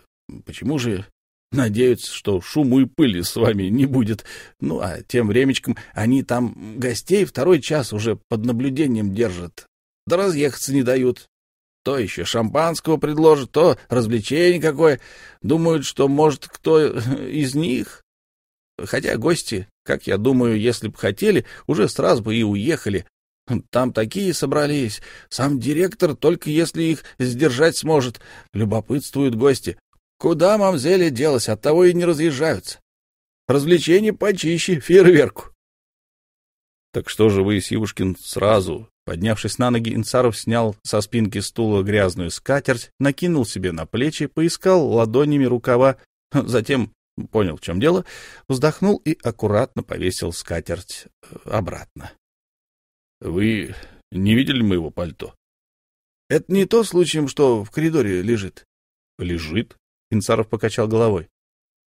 почему же надеются, что шуму и пыли с вами не будет? Ну, а тем времечком они там гостей второй час уже под наблюдением держат. Да разъехаться не дают. То еще шампанского предложат, то развлечение какое. Думают, что, может, кто из них Хотя гости, как я думаю, если бы хотели, уже сразу бы и уехали. Там такие собрались. Сам директор, только если их сдержать сможет, любопытствуют гости. Куда мамзели делась, оттого и не разъезжаются. Развлечение почище фейерверку. Так что же вы, Сивушкин, сразу, поднявшись на ноги, Инцаров снял со спинки стула грязную скатерть, накинул себе на плечи, поискал ладонями рукава, затем понял, в чем дело, вздохнул и аккуратно повесил скатерть э, обратно. — Вы не видели моего пальто? — Это не то случаем, что в коридоре лежит. — Лежит? — Инцаров покачал головой.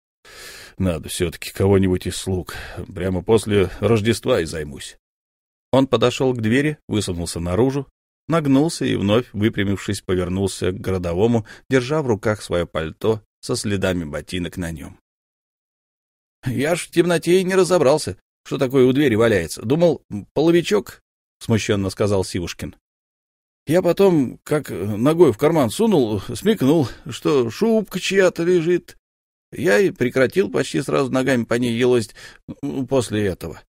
— Надо все-таки кого-нибудь из слуг. Прямо после Рождества и займусь. Он подошел к двери, высунулся наружу, нагнулся и, вновь выпрямившись, повернулся к городовому, держа в руках свое пальто со следами ботинок на нем. Я ж в темноте и не разобрался, что такое у двери валяется. Думал, половичок, — смущенно сказал Сивушкин. Я потом, как ногой в карман сунул, смекнул, что шубка чья-то лежит. Я и прекратил почти сразу ногами по ней елозить после этого.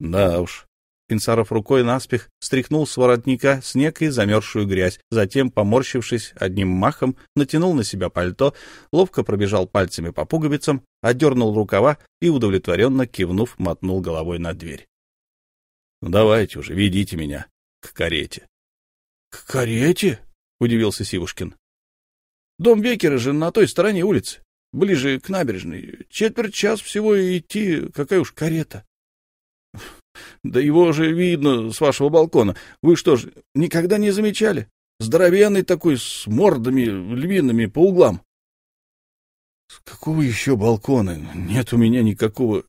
Да уж. Пинсаров рукой наспех стряхнул с воротника снег и замерзшую грязь, затем, поморщившись одним махом, натянул на себя пальто, ловко пробежал пальцами по пуговицам, одернул рукава и, удовлетворенно кивнув, мотнул головой на дверь. — Ну, давайте уже, ведите меня к карете. — К карете? — удивился Сивушкин. — Дом Бекера же на той стороне улицы, ближе к набережной. Четверть час всего идти, какая уж карета. Да его же видно с вашего балкона. Вы что ж, никогда не замечали? Здоровенный такой, с мордами львиными по углам. — С какого еще балкона? Нет у меня никакого...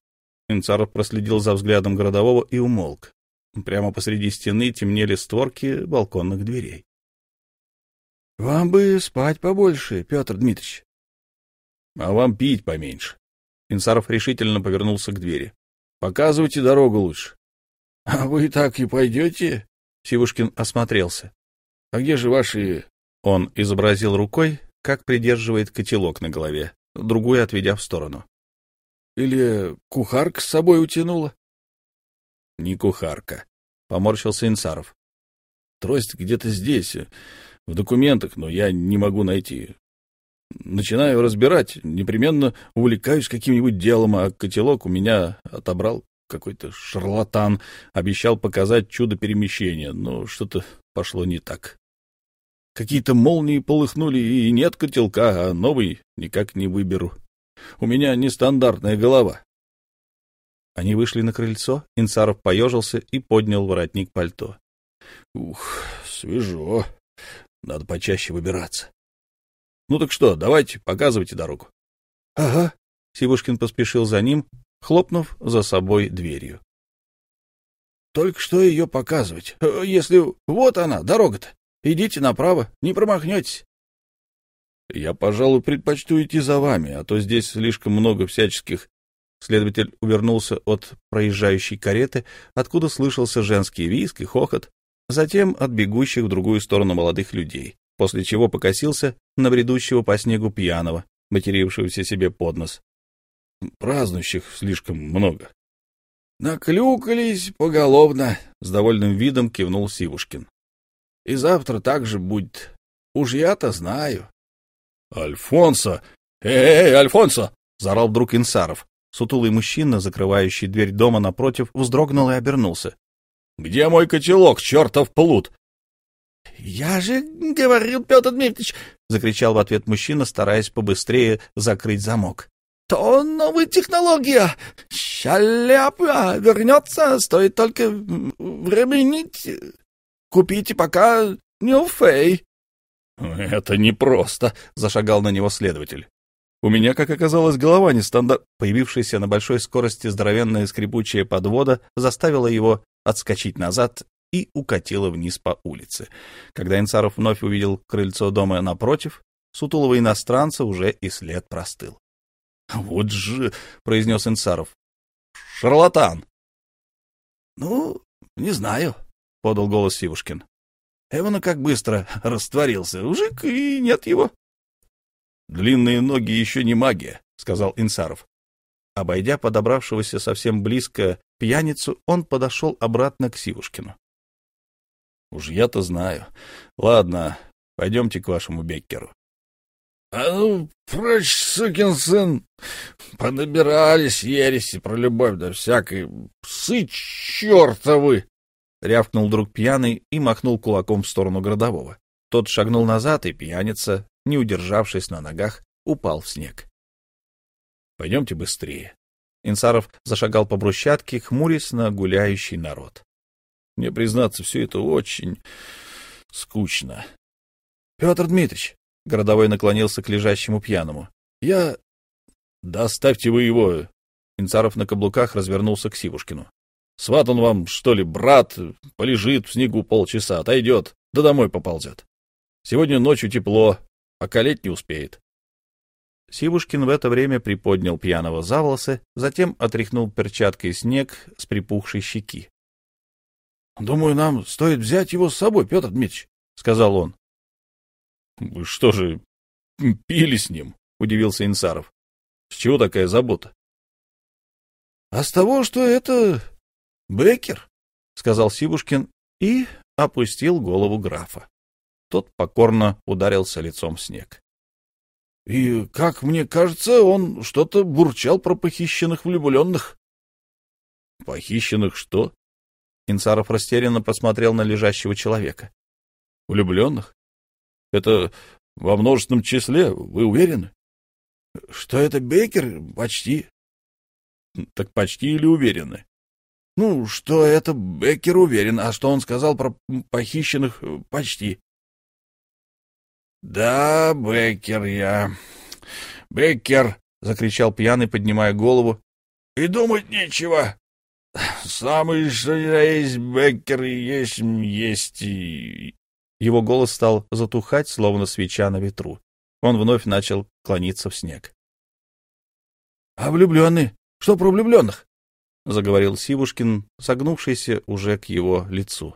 Инцаров проследил за взглядом городового и умолк. Прямо посреди стены темнели створки балконных дверей. — Вам бы спать побольше, Петр Дмитриевич. — А вам пить поменьше. Инцаров решительно повернулся к двери. — Показывайте дорогу лучше. — А вы так и пойдете? Сивушкин осмотрелся. — А где же ваши... Он изобразил рукой, как придерживает котелок на голове, другую отведя в сторону. — Или кухарка с собой утянула? — Не кухарка, — поморщился Инсаров. — Трость где-то здесь, в документах, но я не могу найти. Начинаю разбирать, непременно увлекаюсь каким-нибудь делом, а котелок у меня отобрал какой-то шарлатан обещал показать чудо перемещения, но что-то пошло не так. Какие-то молнии полыхнули, и нет котелка, а новый никак не выберу. У меня нестандартная голова. Они вышли на крыльцо, Инцаров поежился и поднял воротник пальто. — Ух, свежо. Надо почаще выбираться. — Ну так что, давайте, показывайте дорогу. — Ага. Сивушкин поспешил за ним, хлопнув за собой дверью. — Только что ее показывать? Э, если вот она, дорога-то. Идите направо, не промахнетесь. — Я, пожалуй, предпочту идти за вами, а то здесь слишком много всяческих... Следователь увернулся от проезжающей кареты, откуда слышался женский визг и хохот, затем от бегущих в другую сторону молодых людей, после чего покосился на бредущего по снегу пьяного, матерившегося себе под нос, празднующих слишком много. — Наклюкались поголовно, — с довольным видом кивнул Сивушкин. — И завтра так же будет. Уж я-то знаю. — Альфонсо! Эй, Альфонсо! — заорал вдруг Инсаров. Сутулый мужчина, закрывающий дверь дома напротив, вздрогнул и обернулся. — Где мой котелок, чертов плут? — Я же говорил, Петр Дмитриевич! — закричал в ответ мужчина, стараясь побыстрее закрыть замок то новая технология. Шаляпа вернется, стоит только временить. Купите пока не уфей. — Это непросто, — зашагал на него следователь. У меня, как оказалось, голова не стандарт. Появившаяся на большой скорости здоровенная скрипучая подвода заставила его отскочить назад и укатила вниз по улице. Когда Инцаров вновь увидел крыльцо дома напротив, сутулого иностранца уже и след простыл. — Вот же, — произнес Инсаров, — шарлатан. — Ну, не знаю, — подал голос Сивушкин. — Эвана как быстро растворился. Ужик, и нет его. — Длинные ноги еще не магия, — сказал Инсаров. Обойдя подобравшегося совсем близко пьяницу, он подошел обратно к Сивушкину. — Уж я-то знаю. Ладно, пойдемте к вашему Беккеру. А ну, прочь, сукин сын! Понабирались ереси про любовь да всякой. Псы чертовы! Рявкнул друг пьяный и махнул кулаком в сторону городового. Тот шагнул назад, и пьяница, не удержавшись на ногах, упал в снег. — Пойдемте быстрее. Инсаров зашагал по брусчатке, хмурясь на гуляющий народ. Мне, признаться, все это очень скучно. — Петр Дмитриевич, Городовой наклонился к лежащему пьяному. — Я... — Да оставьте вы его. Инцаров на каблуках развернулся к Сивушкину. — Сват он вам, что ли, брат, полежит в снегу полчаса, отойдет, да домой поползет. Сегодня ночью тепло, а колеть не успеет. Сивушкин в это время приподнял пьяного за волосы, затем отряхнул перчаткой снег с припухшей щеки. — Думаю, нам стоит взять его с собой, Петр Дмитриевич, — сказал он. — Вы что же, пили с ним? — удивился Инсаров. — С чего такая забота? — А с того, что это Беккер, — сказал Сивушкин и опустил голову графа. Тот покорно ударился лицом в снег. — И, как мне кажется, он что-то бурчал про похищенных влюбленных. — Похищенных что? Инсаров растерянно посмотрел на лежащего человека. — Влюбленных? Это во множественном числе, вы уверены? — Что это Бекер? Почти. — Так почти или уверены? — Ну, что это Бекер уверен, а что он сказал про похищенных — почти. — Да, Бекер я. Бекер! — закричал пьяный, поднимая голову. — И думать нечего. Самый что есть Беккер и есть есть и... Его голос стал затухать, словно свеча на ветру. Он вновь начал клониться в снег. — А влюбленные? Что про влюбленных? — заговорил Сивушкин, согнувшийся уже к его лицу.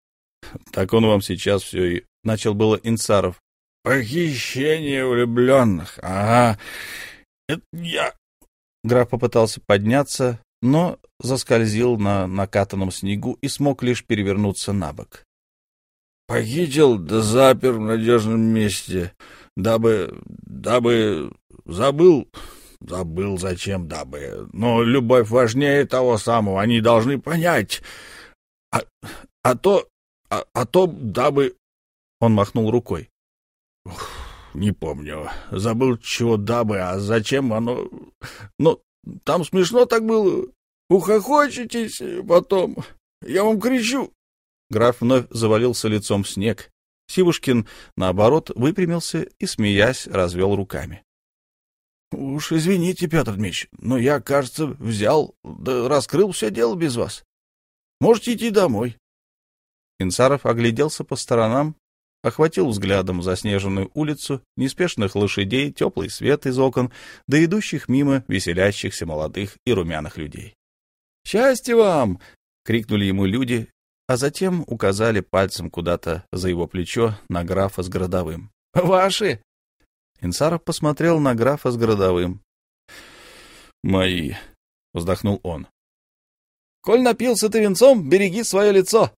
— Так он вам сейчас все и... — начал было Инцаров. — Похищение влюбленных, ага. Это я... Граф попытался подняться, но заскользил на накатанном снегу и смог лишь перевернуться на бок. Похитил да запер в надежном месте, дабы... дабы... забыл... забыл зачем, дабы... Но любовь важнее того самого, они должны понять. А, а то... А, а то, дабы... Он махнул рукой. не помню. Забыл, чего дабы, а зачем оно... Но там смешно так было. Ухохочетесь потом. Я вам кричу. Граф вновь завалился лицом в снег. Сивушкин, наоборот, выпрямился и, смеясь, развел руками. — Уж извините, Петр Дмитриевич, но я, кажется, взял, да раскрыл все дело без вас. Можете идти домой. Инсаров огляделся по сторонам, охватил взглядом заснеженную улицу, неспешных лошадей, теплый свет из окон, да идущих мимо веселящихся молодых и румяных людей. «Счастья вам!» — крикнули ему люди, а затем указали пальцем куда-то за его плечо на графа с городовым. «Ваши!» Инсаров посмотрел на графа с городовым. «Мои!» — вздохнул он. «Коль напился ты венцом, береги свое лицо!»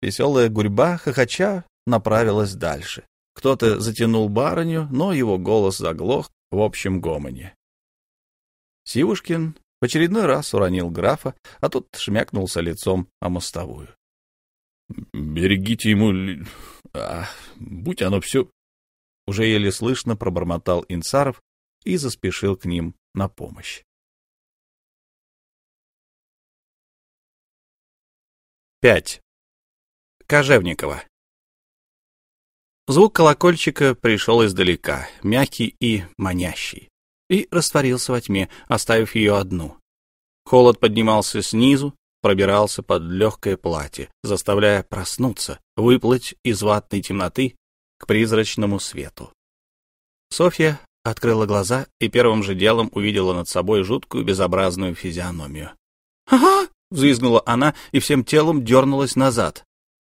Веселая гурьба, хохоча, направилась дальше. Кто-то затянул барыню, но его голос заглох в общем гомоне. Сивушкин в очередной раз уронил графа, а тот шмякнулся лицом о мостовую. — Берегите ему... А, будь оно все... Уже еле слышно пробормотал Инцаров и заспешил к ним на помощь. Пять. Кожевникова. Звук колокольчика пришел издалека, мягкий и манящий, и растворился во тьме, оставив ее одну. Холод поднимался снизу, пробирался под легкое платье, заставляя проснуться, выплыть из ватной темноты к призрачному свету. Софья открыла глаза и первым же делом увидела над собой жуткую безобразную физиономию. «Ага!» — взвизгнула она и всем телом дернулась назад.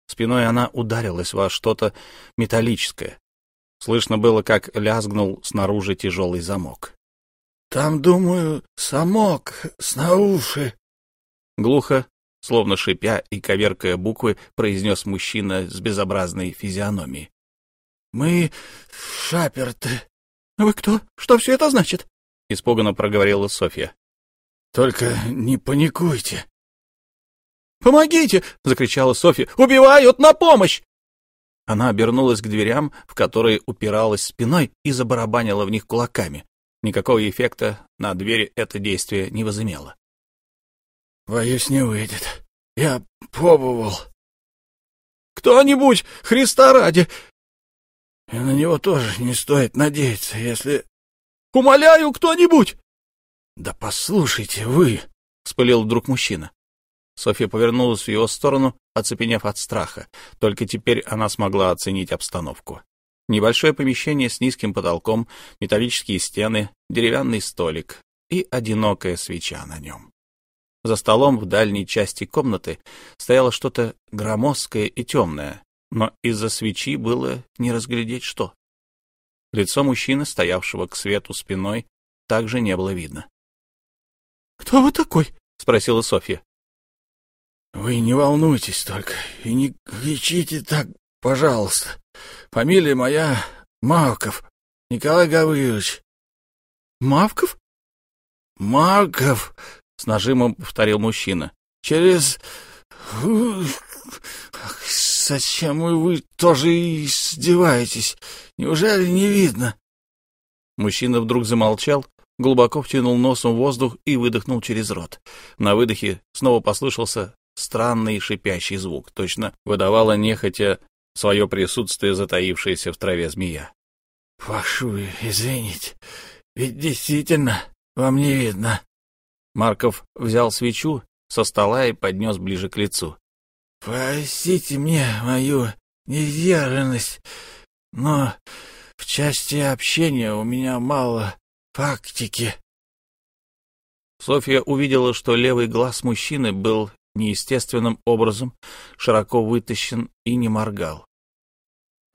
Спиной она ударилась во что-то металлическое. Слышно было, как лязгнул снаружи тяжелый замок. — Там, думаю, замок снаружи. Глухо, словно шипя и коверкая буквы, произнес мужчина с безобразной физиономией. — Мы шаперты. — Вы кто? Что все это значит? — испуганно проговорила Софья. — Только не паникуйте, «Помогите!» — закричала Софья. «Убивают! На помощь!» Она обернулась к дверям, в которые упиралась спиной и забарабанила в них кулаками. Никакого эффекта на двери это действие не возымело. «Боюсь, не выйдет. Я пробовал». «Кто-нибудь! Христа ради!» «И на него тоже не стоит надеяться, если...» «Умоляю, кто-нибудь!» «Да послушайте вы!» — вспылил вдруг мужчина. Софья повернулась в его сторону, оцепенев от страха. Только теперь она смогла оценить обстановку. Небольшое помещение с низким потолком, металлические стены, деревянный столик и одинокая свеча на нем. За столом в дальней части комнаты стояло что-то громоздкое и темное, но из-за свечи было не разглядеть что. Лицо мужчины, стоявшего к свету спиной, также не было видно. — Кто вы такой? — спросила Софья. — Вы не волнуйтесь только и не кричите так, пожалуйста. Фамилия моя Марков, Николай Гаврилович. — Мавков? — Марков, — с нажимом повторил мужчина. — Через... Зачем вы тоже издеваетесь? Неужели не видно? Мужчина вдруг замолчал, глубоко втянул носом воздух и выдохнул через рот. На выдохе снова послышался странный шипящий звук, точно выдавала нехотя свое присутствие затаившаяся в траве змея. — Прошу извинить, ведь действительно вам не видно. Марков взял свечу со стола и поднес ближе к лицу. — Простите мне мою несдержанность, но в части общения у меня мало практики. Софья увидела, что левый глаз мужчины был неестественным образом широко вытащен и не моргал.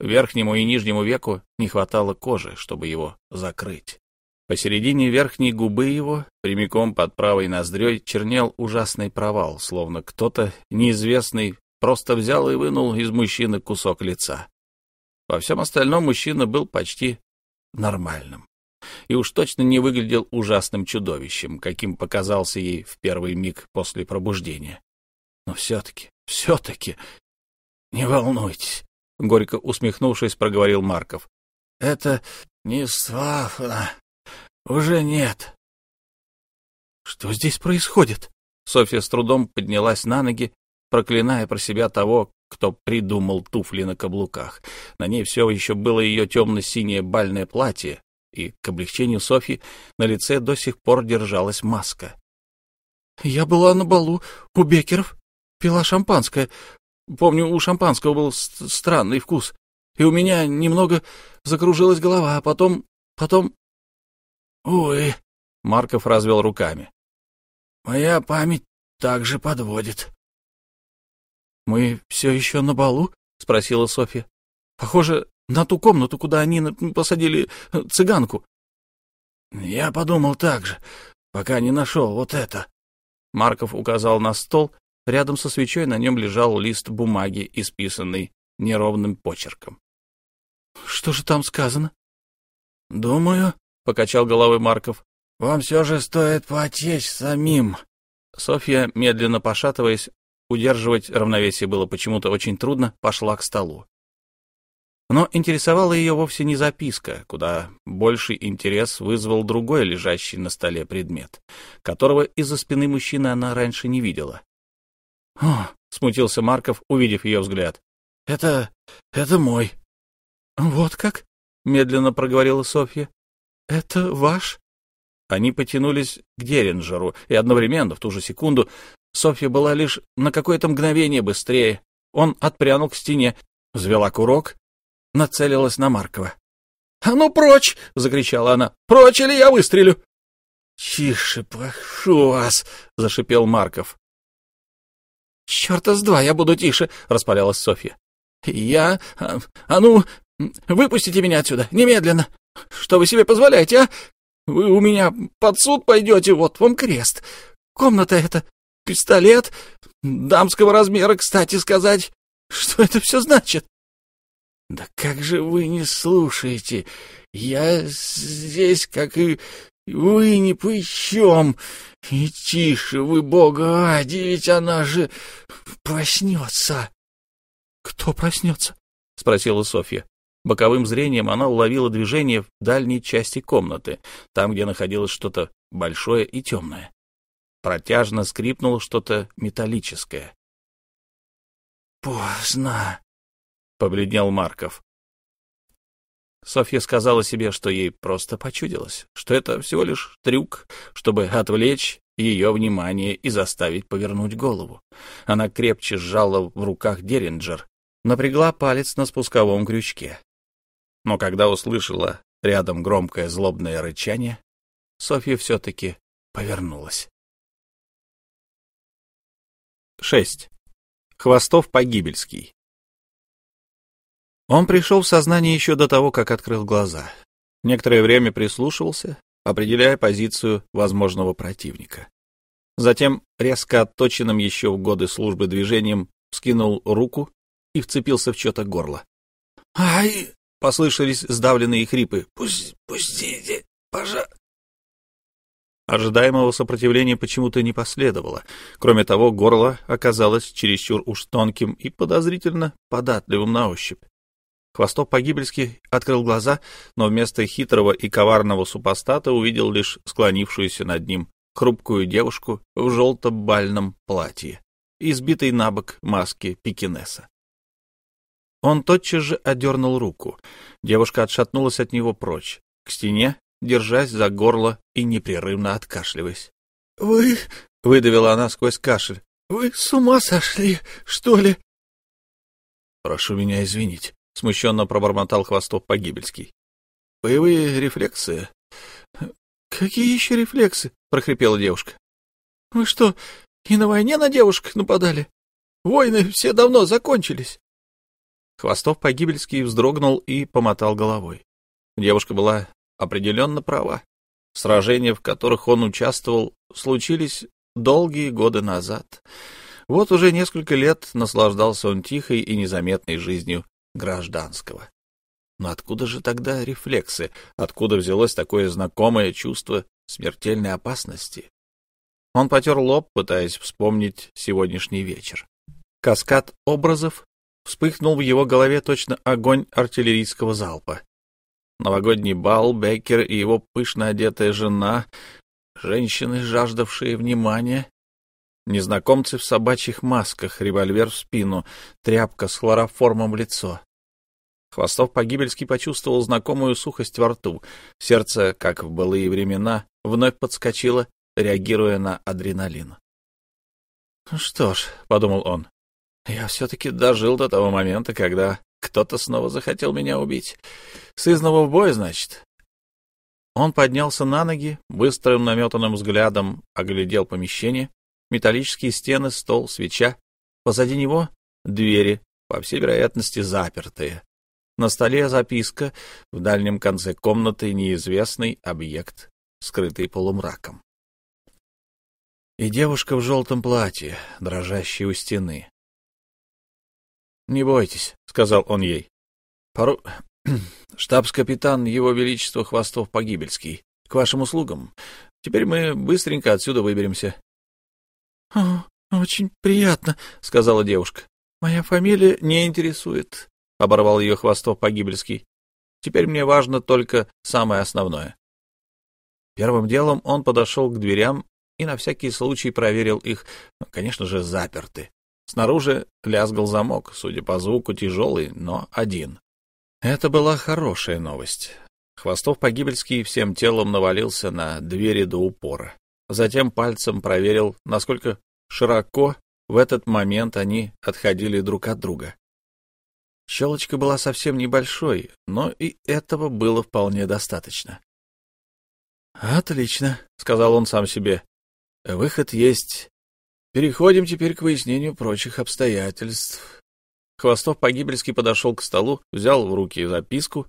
Верхнему и нижнему веку не хватало кожи, чтобы его закрыть. Посередине верхней губы его, прямиком под правой ноздрёй, чернел ужасный провал, словно кто-то неизвестный просто взял и вынул из мужчины кусок лица. Во всем остальном мужчина был почти нормальным. И уж точно не выглядел ужасным чудовищем, каким показался ей в первый миг после пробуждения. Но все-таки, все-таки... Не волнуйтесь, — горько усмехнувшись, проговорил Марков. — Это не славно. Уже нет. — Что здесь происходит? Софья с трудом поднялась на ноги, проклиная про себя того, кто придумал туфли на каблуках. На ней все еще было ее темно-синее бальное платье, и, к облегчению Софьи, на лице до сих пор держалась маска. — Я была на балу у Бекеров, пила шампанское. Помню, у шампанского был странный вкус, и у меня немного закружилась голова, а потом... потом... — Ой, — Марков развел руками. — Моя память также подводит. — Мы все еще на балу? — спросила Софья. — Похоже на ту комнату, куда они посадили э, цыганку. — Я подумал так же, пока не нашел вот это. Марков указал на стол. Рядом со свечой на нем лежал лист бумаги, исписанный неровным почерком. — Что же там сказано? — Думаю, — покачал головой Марков, — вам все же стоит потечь самим. Софья, медленно пошатываясь, удерживать равновесие было почему-то очень трудно, пошла к столу. Но интересовала ее вовсе не записка, куда больший интерес вызвал другой лежащий на столе предмет, которого из-за спины мужчины она раньше не видела. — О! — смутился Марков, увидев ее взгляд. — Это... это мой. — Вот как? — медленно проговорила Софья. — Это ваш? Они потянулись к Деринджеру, и одновременно, в ту же секунду, Софья была лишь на какое-то мгновение быстрее. Он отпрянул к стене, взвела курок, нацелилась на Маркова. — А ну прочь! — закричала она. — Прочь, или я выстрелю! — Тише, прошу вас! — зашипел Марков. — Черта с два, я буду тише! — распалялась Софья. — Я... А, а ну, выпустите меня отсюда, немедленно! Что вы себе позволяете, а? Вы у меня под суд пойдете, вот вам крест. Комната эта, пистолет, дамского размера, кстати сказать. Что это все значит? Да как же вы не слушаете? Я здесь, как и вы, ни при чем. И тише вы, бога ради, ведь она же проснется. — Кто проснется? — спросила Софья. Боковым зрением она уловила движение в дальней части комнаты, там, где находилось что-то большое и темное. Протяжно скрипнуло что-то металлическое. «Поздно», — побледнел Марков. Софья сказала себе, что ей просто почудилось, что это всего лишь трюк, чтобы отвлечь ее внимание и заставить повернуть голову. Она крепче сжала в руках Деринджер, напрягла палец на спусковом крючке. Но когда услышала рядом громкое злобное рычание, Софья все-таки повернулась. 6. Хвостов Погибельский Он пришел в сознание еще до того, как открыл глаза. Некоторое время прислушивался, определяя позицию возможного противника. Затем, резко отточенным еще в годы службы движением, скинул руку и вцепился в чье-то горло. «Ай!» — послышались сдавленные хрипы. «Пусть, пустите, пожалуйста!» Ожидаемого сопротивления почему-то не последовало. Кроме того, горло оказалось чересчур уж тонким и подозрительно податливым на ощупь. Хвостов погибельский открыл глаза, но вместо хитрого и коварного супостата увидел лишь склонившуюся над ним хрупкую девушку в желто-бальном платье, избитой на бок маски пекинеса. Он тотчас же одернул руку. Девушка отшатнулась от него прочь, к стене, держась за горло и непрерывно откашливаясь. — Вы... — выдавила она сквозь кашель. — Вы с ума сошли, что ли? — Прошу меня извинить, — смущенно пробормотал Хвостов Погибельский. — Боевые рефлексы. — Какие еще рефлексы? — прохрипела девушка. — Вы что, и на войне на девушек нападали? Войны все давно закончились. Хвостов Погибельский вздрогнул и помотал головой. Девушка была определенно права. Сражения, в которых он участвовал, случились долгие годы назад. Вот уже несколько лет наслаждался он тихой и незаметной жизнью гражданского. Но откуда же тогда рефлексы? Откуда взялось такое знакомое чувство смертельной опасности? Он потер лоб, пытаясь вспомнить сегодняшний вечер. Каскад образов вспыхнул в его голове точно огонь артиллерийского залпа. Новогодний бал, Беккер и его пышно одетая жена, женщины, жаждавшие внимания, незнакомцы в собачьих масках, револьвер в спину, тряпка с хлороформом лицо. Хвостов Погибельский почувствовал знакомую сухость во рту. Сердце, как в былые времена, вновь подскочило, реагируя на адреналин. «Что ж», — подумал он, — «я все-таки дожил до того момента, когда кто-то снова захотел меня убить. Сызнова в бой, значит?» Он поднялся на ноги, быстрым наметанным взглядом оглядел помещение, металлические стены, стол, свеча. Позади него двери, по всей вероятности, запертые. На столе записка, в дальнем конце комнаты неизвестный объект, скрытый полумраком. И девушка в желтом платье, дрожащая у стены. «Не бойтесь», — сказал он ей. «Пару... Штабс-капитан Его Величества Хвостов Погибельский. К вашим услугам. Теперь мы быстренько отсюда выберемся». «О, очень приятно», — сказала девушка. «Моя фамилия не интересует. — оборвал ее Хвостов Погибельский. «Теперь мне важно только самое основное». Первым делом он подошел к дверям и на всякий случай проверил их, конечно же, заперты. Снаружи лязгал замок, судя по звуку, тяжелый, но один. Это была хорошая новость. Хвостов Погибельский всем телом навалился на двери до упора. Затем пальцем проверил, насколько широко в этот момент они отходили друг от друга. Щелочка была совсем небольшой, но и этого было вполне достаточно. «Отлично», — сказал он сам себе. «Выход есть. Переходим теперь к выяснению прочих обстоятельств». Хвостов погибельски подошел к столу, взял в руки записку.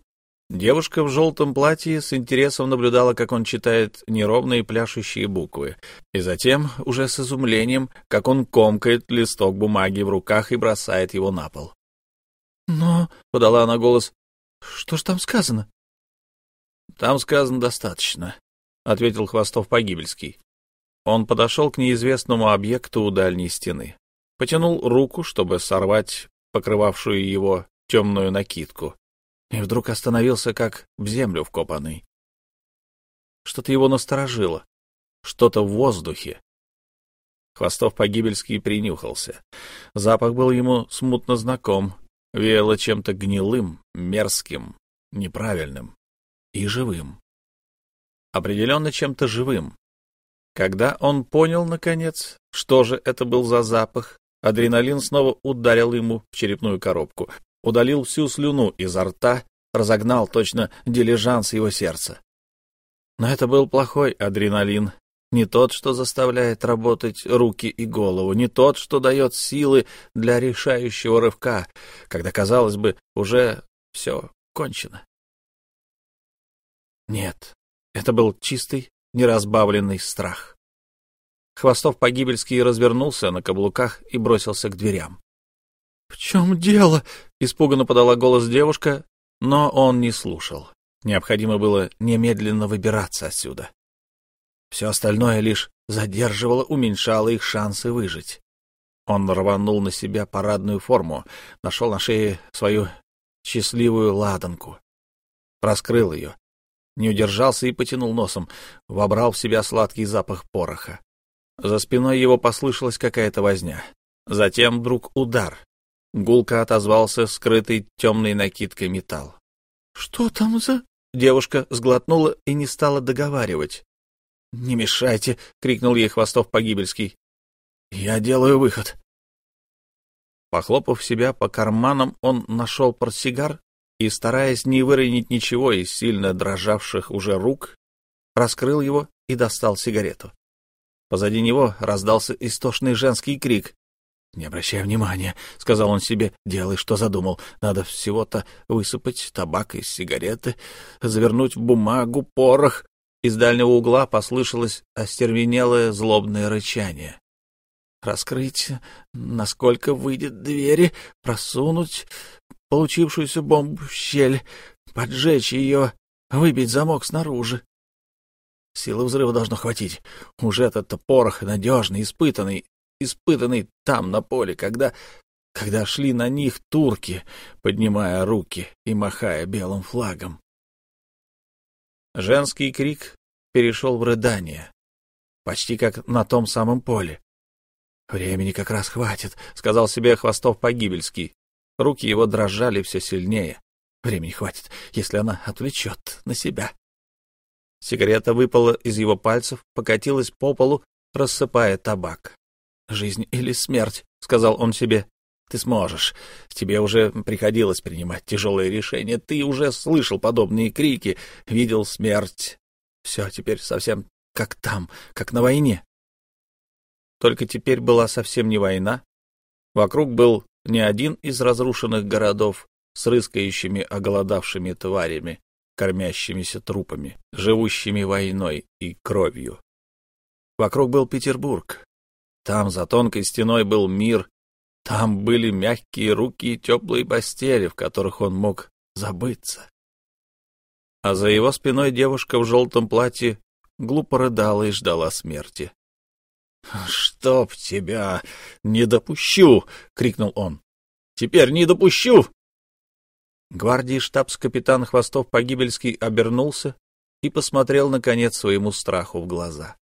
Девушка в желтом платье с интересом наблюдала, как он читает неровные пляшущие буквы, и затем, уже с изумлением, как он комкает листок бумаги в руках и бросает его на пол. «Но...» — подала она голос. «Что ж там сказано?» «Там сказано достаточно», — ответил Хвостов Погибельский. Он подошел к неизвестному объекту у дальней стены. Потянул руку, чтобы сорвать покрывавшую его темную накидку, и вдруг остановился, как в землю вкопанный. Что-то его насторожило, что-то в воздухе. Хвостов Погибельский принюхался. Запах был ему смутно знаком, веяло чем-то гнилым, мерзким, неправильным и живым. Определенно чем-то живым. Когда он понял, наконец, что же это был за запах, адреналин снова ударил ему в черепную коробку, удалил всю слюну изо рта, разогнал точно дилижанс его сердца. Но это был плохой адреналин, не тот, что заставляет работать руки и голову, не тот, что дает силы для решающего рывка, когда, казалось бы, уже все кончено. Нет, это был чистый, неразбавленный страх. Хвостов погибельский развернулся на каблуках и бросился к дверям. — В чем дело? — испуганно подала голос девушка, но он не слушал. Необходимо было немедленно выбираться отсюда. Все остальное лишь задерживало, уменьшало их шансы выжить. Он рванул на себя парадную форму, нашел на шее свою счастливую ладанку, раскрыл ее, не удержался и потянул носом, вобрал в себя сладкий запах пороха. За спиной его послышалась какая-то возня. Затем вдруг удар. Гулко отозвался скрытый темной накидкой металл. — Что там за... Девушка сглотнула и не стала договаривать. — Не мешайте! — крикнул ей Хвостов Погибельский. — Я делаю выход. Похлопав себя по карманам, он нашел портсигар и, стараясь не выронить ничего из сильно дрожавших уже рук, раскрыл его и достал сигарету. Позади него раздался истошный женский крик. «Не обращай внимания», — сказал он себе, — «делай, что задумал. Надо всего-то высыпать табак из сигареты, завернуть в бумагу порох». Из дальнего угла послышалось остервенелое злобное рычание. «Раскрыть, насколько выйдет двери, просунуть, получившуюся бомбу в щель, поджечь ее, выбить замок снаружи. Силы взрыва должно хватить. Уже этот порох надежный, испытанный, испытанный там, на поле, когда... когда шли на них турки, поднимая руки и махая белым флагом. Женский крик перешел в рыдание, почти как на том самом поле. «Времени как раз хватит», — сказал себе Хвостов Погибельский. Руки его дрожали все сильнее. Времени хватит, если она отвлечет на себя. Сигарета выпала из его пальцев, покатилась по полу, рассыпая табак. «Жизнь или смерть», — сказал он себе. «Ты сможешь. Тебе уже приходилось принимать тяжелые решения. Ты уже слышал подобные крики, видел смерть. Все теперь совсем как там, как на войне». Только теперь была совсем не война. Вокруг был не один из разрушенных городов с рыскающими оголодавшими тварями, кормящимися трупами, живущими войной и кровью. Вокруг был Петербург. Там за тонкой стеной был мир, там были мягкие руки и теплые постели, в которых он мог забыться. А за его спиной девушка в желтом платье глупо рыдала и ждала смерти. «Чтоб тебя не допущу!» — крикнул он. «Теперь не допущу!» Гвардии штабс-капитан Хвостов Погибельский обернулся и посмотрел, наконец, своему страху в глаза.